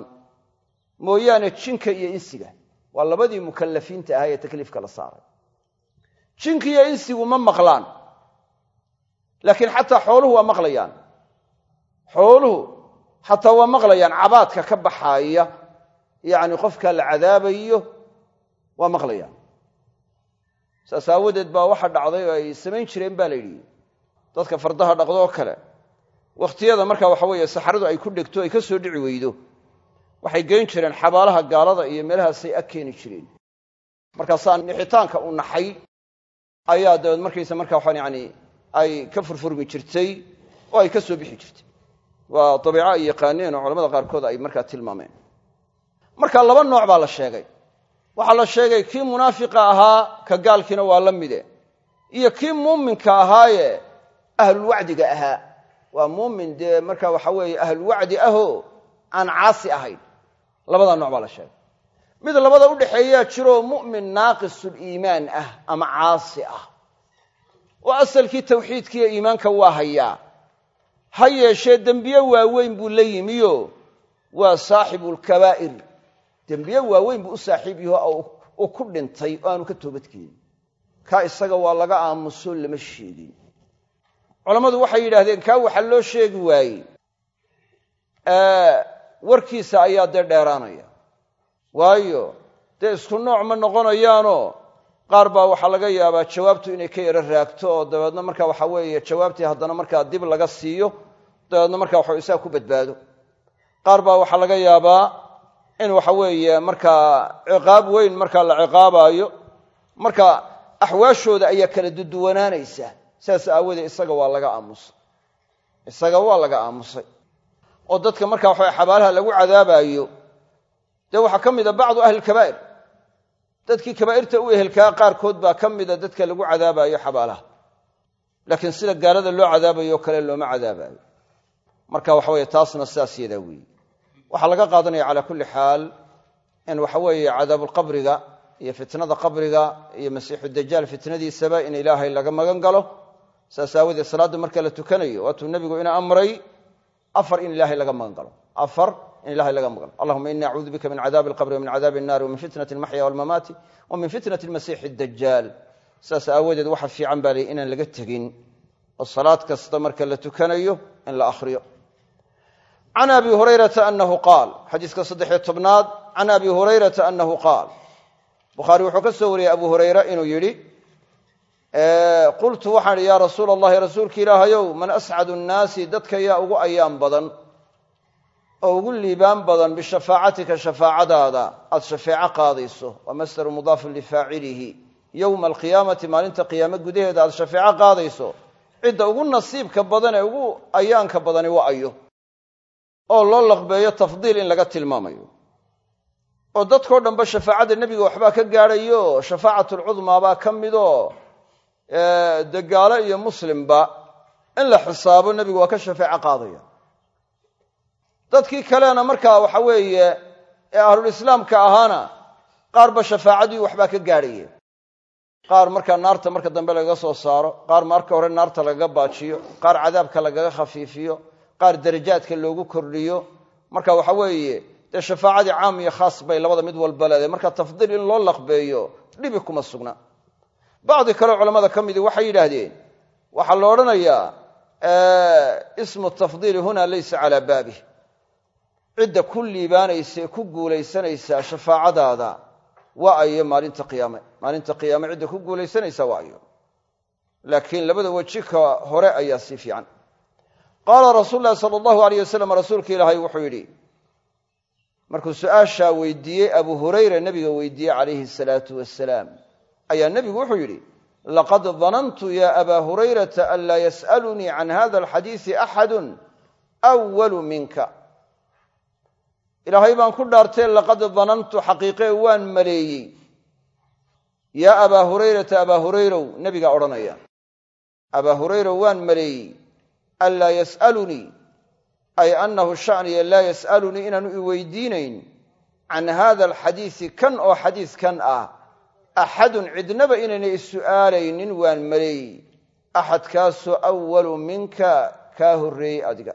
mooyaane jinka iyo insiga. Waa labadii mukallafiinta ahaa ee takliifka la saaray. Jinka iyo insigu ma maqlaan laakiin xataa xooluhu waa maqlayaan. Xooluhu xataa waa maqlayaan cabaadka ka baxaaya yacni qofkaa la cadaabayo waa maqlayaan. Saas aawadeed baa waxa dhacday oo ay samayn jireen baa la yidhi dadka fardaha dhaqdoo kale. Wakhtiyada marka waxa weeye saxradu ay ku dhegto ay ka soo dhici weydo waxay geyn jireen xabaalaha gaalada iyo meelahaasay ag keeni jireen. Markaasaa nixitaanka u naxay ayaa dabeed markaysa marka waxaan yani ay ka furfurmi jirtay oo ay ka soo bixi jirtay. Waa dabiico ay yaqaaneen oo culamada qaarkood ay markaa tilmaameen. Marka laba nooc baa la sheegay. Waxaa la sheegay kii munaafiqa ahaa ka gaalkiina waa la mide. Iyo kii muuminka ahaaye ahlulwacdiga ahaa. Waa muumin dee marka waxa weeye ahlulwacdi ahoo aan caasi ahayn labadaa nooc baa la sheegay. Mid labada u dhexeeyaa jiroo mu'min naaqisuliimaan ah ama caasi ah. Oo asalkii tawxiidkiiyo iimaanka waa hayaa ha yeeshee dembiye waaweyn buu la yimiyo. Waa saaxibulkabaa'ir dembiye waaweyn buu u saaxiib yaho uu ku dhintay oo aanu ka toobadkeenin kaa isaga waa laga aamuso lama sheegin. Culammadu waxay yidhaahdeen kaa waxaa loo sheegi waayey warkiisa ayaa dee dheeraanaya. Waayo dee isku nooc ma noqonayaanoo qaar baa waxaa laga yaabaa jawaabtu inay ka yaro raagto oo dabeedna marka waxa weeye jawaabtii haddana markaa dib laga siiyo dabeedna marka waxa isaga ku badbaado. Qaar baa waxaa laga yaabaa in waxa weeye markaa ciqaab weyn markaa la ciqaabaayo. Marka axwaashooda ayaa kala duduwanaanaysa. Sidaas aawoodee isaga waa laga aamusay. Isaga waa laga aamusay oo dadka marka waxa xabaalaha lagu cadaabaayo dee waxaa ka mida bacdu kabaa'ir. Dadkii kabaa'irta u ehelkaa qaarkood baa ka mida dadka lagu cadaabaayo xabaalaha. Laakiin sida gaalada loo cadaabayo kale looma cadaabayo marka waxa weye taasna sidaas yadaa weeye. Laga qaadanaya calaa kulli xaal in waxa weeye cadaabulqabriga iyo fitnada qabriga iyo masiixu dajaal fitnadiisaba in ilaahay laga magan galo. Saas aawadeed marka la tukanayo waatuu nebigu ina amray afar in ilaahay laga magan galo afar in ilahay laga magan galo allahuma ini bika min cadaabi alqabri wamin cadaabi annaari wamin fitnati almaxya walmamaati wa min fitnati almasiixi dajaal saas aawadeed waxa fiican baa lay inaan laga tegin oo salaad kasta marka la tukanayo in la akhriyo. Can abi hurayrata anahu qaal. Xadiiska saddexiyo tobnaad. Can abi hurayrata anahu qaal. Bukhaari wuxuu ka abu hurayre inuu yidhi qultu waxaan idhi yaa rasuula allahi rasuulka ilaahayow man ascadu nnaasi dadka yaa ugu ayaan badan oo ugu liibaan badan bishafaacatika shafaacadaada aad shafeeco qaadayso waa masdaru mudaafun lifaacilihi yowma alqiyaamati maalinta qiyaame gudaheeda aad shafeeco qaadayso cidda ugu nasiibka badan ee ugu ayaanka badani waa ayo oo loo laqbeeyo tafdiil in laga tilmaamayo. Oo dadkao dhanba shafaacada nebiga waxbaa ka gaadhayo baa ka midoo degaalo iyo muslimba in la xisaabo nebigu waa ka shafeeco qaadaya. Dadkii kalena markaa waxa weeye ee ahlulislaamka ahaana qaarba shafaacadii waxbaa ka gaadhaya. Qaar markaa naarta marka dambe lagaga soo saaro qaar marka hore naarta lagaga baajiyo qaar cadaabka lagaga khafiifiyo qaar darajaadka loogu kordhiyo. Marka waxa weeye dee shafaacadii caam iyo khaas bay labada mid walba leedahay. Marka tafdiil in loo laqbeeyo dhibi kuma sugna bacdi kaleo culamada ka midii waxay yidhaahdeen waxaa la odhanayaa ismu tafdiili huna laysa calaa baabih cidda ku liibaanaysa ee ku guulaysanaysaa shafaacadaada waa ayo maalinta qiyaame. Maalinta qiyaame cidda ku guulaysanaysa waa ayo laakiin labada weji ka hore ayaa sii fiican. Qaala rasuul lahi sala allahu alayh wasalam rasuulka ilaahay wuxuu yidhi markuu su'aashaa weydiiyey abu hurayra nebiga weydiiyey calayhi salaatu wasalaam ayaa nebigu wuxuu yidhi laqad danantu ya abaa hurayrata an laa yas'alunii can hada alxadiisi axadun walu minka. Ilaahay baan ku dhaartee laqad danantu xaqiiqee waan maleeyey. Yaa abaa hurayrata abaa hurayrow nebigaa odhanaya abaa hurayrow waan maleeyey. An laa yas'alunii ay annahu shaniya laa yas'alunii inaanu i weydiinayn can hada alxadiisi kan oo xadiiskan ah axadun cidnaba inaynay issu'aalaynin waan maleeyey axadkaasoo awalu minka kaa horreeyey adiga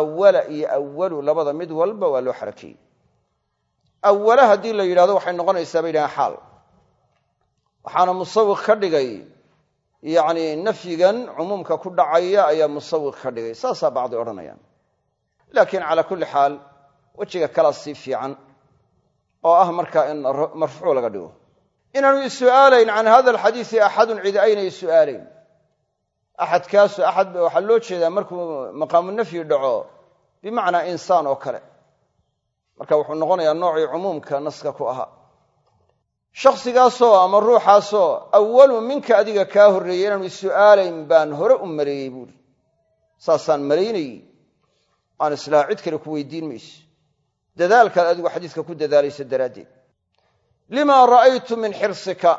awala iyo awalu labada mid walba waa loo xarakeeyey awala haddii la yidhahdo waxay noqonaysaa bay yidhahaan xaal waxaana musawiq ka dhigay yacni nafyigan cumuumka ku dhacaya ayaa musawiq ka dhigay saasaa bacdi odhanayaan laakiin calaa kulli xaal wejiga kalaa sii fiican oo ah markaa in marfuuc laga dhigo inaanu isu'aalayn can hada alxadiisi axadun cid aynay isu'aalayn axadkaasu axad waxaa loo jeedaa markuu maqaamu nafyi dhaco bimacnaa insaan oo kale. Marka wuxuu noqonayaa noocii cumuumka naska ku ahaa shakhsigaasoo ama ruuxaasoo awalu minka adiga kaa horreeyey inaanu isu'aalayn baan hore u maleeyey buuri. Saasaan malaynayey aan islaha cid kale ku weydiin mayso. Adigu xadiiska ku dadaalaysa daraaddeed lima ra'aytu min xirsika?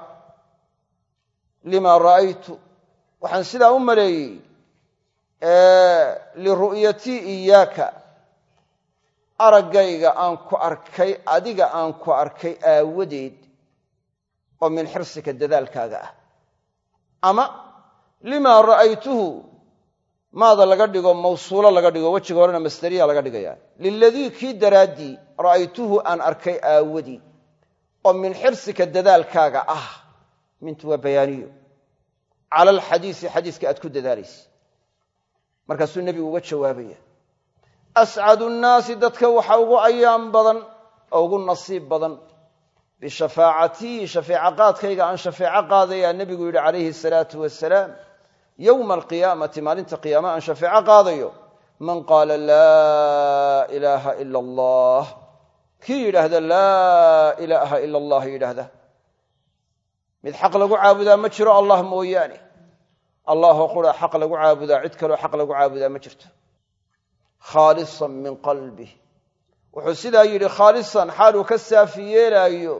Lima ra'aytu. Waxaan sidaa u maleeyey liru'yatii iyaaka. Araggayga aan ku arkay adiga aan ku arkay aawadeed oo min xirsika dadaalkaaga ah. Ama lima ra'aytuhu maada laga dhigo mawsuulo laga dhigo wejiga horena masderiya laga dhigaya liladii kii daraaddii ra'aytuhu aan arkay aawadii oo min xirsika dadaalkaaga ah. Mintu waa bayaaniyo. Cala alxadiisi xadiiska aad ku dadaalaysa markaasuu nebigu uga jawaabaya. Ascadu nnaasi dadka waxa ugu ayaan badan oo ugu nasiib badan. Bishafaacatii shafeeco qaadkayga aan shafeeco qaadayaa nebigu yidhi calayhi salaatu wasalaam yowma alqiyaamati maalinta qiyaama aan shafeeco qaadayo man qaala laa ilaaha ila allah kii yidhaahda laa ilaaha ila allah yidhaahda. Mid xaq lagu caabudaa ma jiro allah mooyaane. Allahoo qura xaq lagu caabudaa cid kaloo xaq lagu caabudaa ma jirto. Khaalisan min qalbih wuxuu sidaa yidhi khaalisan xaaluu ka saafi yeelaayo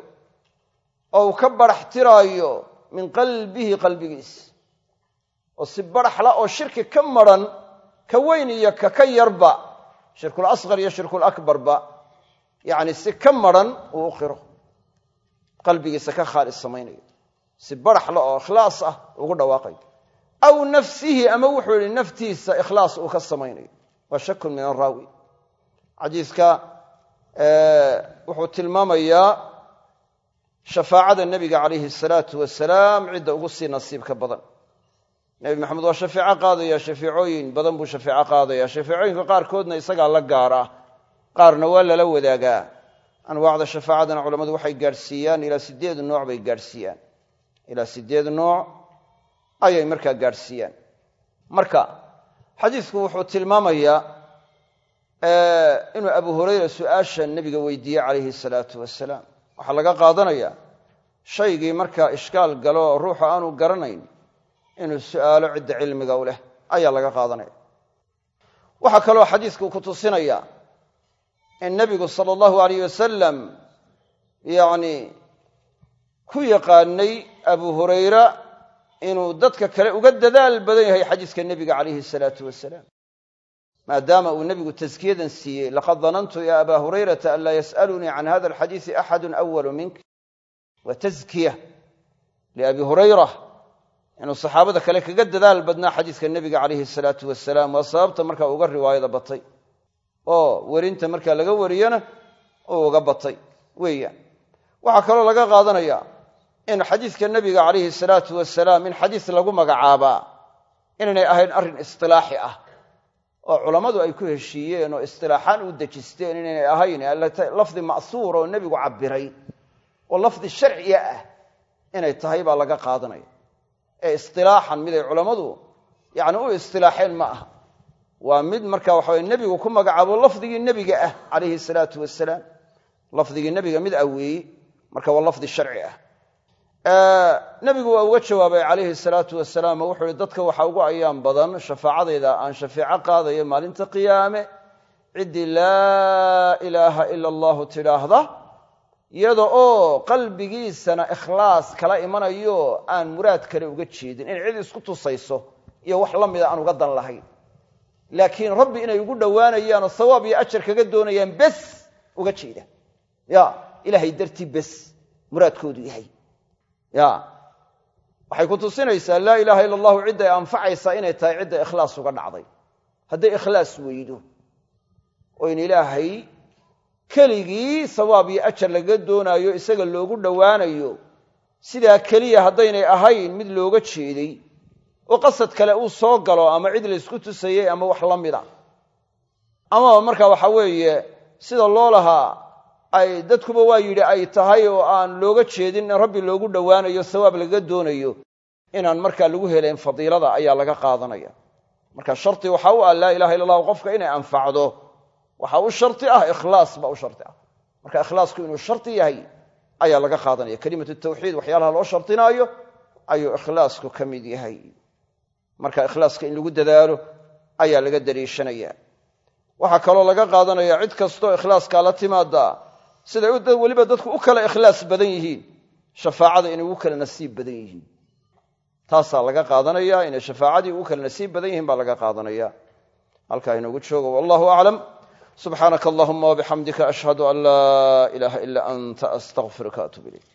oo uu ka baraxtiraayo min qalbihi qalbigiis. Oo si baraxla oo shirki ka madran ka weyn iyo ka ka yarba shirkul asqar iyo shirkul yacni si ka madran uu u qiro. Qalbigiisa ka khaalis samaynayo. Si baraxla oo ikhlaas ah ugu dhawaaqayo aw nafsihi ama wuxuu yidhi naftiisa ikhlaas uu ka samaynayo. Waa shakun min araawi xadiiska wuxuu tilmaamayaa shafaacada nebiga calayhi salaatu wasalaam cidda ugu sii nasiibka badan. Nebi maxamed waa shafeeco qaadaya shafeecooyin badan buu shafeeco qaadaya shafeecooyinka qaarkoodna isagaa la gaar qaarna waa lala wadaagaa. Anwaacda shafaacadana culammadu waxay gaadhsiiyaan ilaa sideed nooc bay gaadhsiiyaan. Ilaa sideed nooc ayay markaa gaadhsiiyaan. Marka xadiidku wuxuu tilmaamayaa inuu abu hurayra su'aasha nebiga weydiiyey calayhi salaatu wasalaam waxaa laga qaadanaya shaygii markaa ishkaal galo oo ruuxu aanu garanayn inuu su'aalo cidda cilmiga u leh. Ayaa laga qaadanaya. Waxaa kaloo xadiidku ku tusinaya in nebigu sala allahu alayh wasalam yacni ku yaqaanay abu hurayra inuu dadka kale uga dadaal badan yahay xadiiska nebiga calayhi salaatu wasalaam. Maadaama uu nebigu taskiyadan siiyey laqad danantu ya aba hurayrata an laa yas'alunii can hada alxadiisi axadu awalu mink. Wa taskiya liabi hurayra inuu saxaabada kale kaga dadaal badnaa xadiiska nebiga calayhi salaatu wasalaam waa sababta markaa uga riwaayada batay oo werinta markaa laga wariyana uu uga batay weeyaan. Waxaa kaloo laga qaadanaya in xadiiska nebiga calayhi salaatu wasalaam in xadiis lagu magacaabaa inaynay ahayn arrin istilaaxi ah oo culammadu ay ku heshiiyeen oo istilaaxaan u dejisteen inaynay ahayn lafdi ma'suura oo nebigu cabbiray oo lafdi sharciya ah inay tahay baa laga qaadanaya. Ee istilaaxan miday culammadu yacni u istilaaxeen ma aha waa mid marka waxaweye nebigu ku magacaabo lafdigii nebiga ah calayhi salaatu wasalaam lafdigii nebiga mid ah marka waa lafdi sharci ah. Nebigu waa uga jawaabay calayhi salaatu wasalaam wuxuu ihi dadka waxaa ugu ayaan badan shafaacadayda aan shafeeco qaadayo maalinta qiyaame ciddii laa ilaaha ila allahu tidhaahda iyada oo qalbigiisana ikhlaas kala imanayo aan muraad kale uga jeedin. In cid isku tusayso iyo wax la aan uga dan lahayn laakiin rabbi inay ugu dhowaanayaanoo sawaab iyo ajar kaga doonayaan bes uga jeeda. Ya ilaahay dartii bes muraadkoodu yahay. Ya waxay ku tusinaysaa laa ilaaha ila allahu cidday anfacaysaa inay tahay cidda ikhlaas uga dhacday. Hadday ikhlaas weydo oo in ilaahay keligii sawaab iyo ajar laga doonaayo isaga loogu dhowaanayo sidaa keliya haddaynay ahayn mid looga jeeday oo qasad kale uu soo galo ama cid laysku tusayey ama wax la mida. Amaba marka waxa weeye sida loo lahaa ay dadkuba waa yidhi ay tahay oo aan looga jeedin in rabbi loogu dhowaanayo sawaab laga doonayo inaan markaa lagu helayn fadiilada ayaa laga qaadanaya. Marka sharti waxa u ah laa ilaha illa allahu qofka inay anfacdo. Waxa u sharti ah ikhlaas ba u sharti ah. Marka ikhlaasku inuu sharti yahay ayaa laga qaadanaya. Kelimatu tawxiid waxyaalaha loo shartinaayo ayuu ikhlaasku ka mid yahay marka ikhlaaska in lagu dadaalo ayaa laga daliishanaya waxaa kaloo laga qaadanaya cid kastoo ikhlaaskaa la timaada siday weliba dadku u kala ikhlaas badan yihiin shafaacada inay ugu kala nasiib badan yihiin. Taasaa laga qaadanaya inay shafaacadii ugu kala nasiib badan yihiin baa laga qaadanaya. Halkaa inoogu joogo wallahu aclam subxaanaka allahuma wabixamdika ashhadu an laa ilaaha ila anta astaqfiruka atub ilayk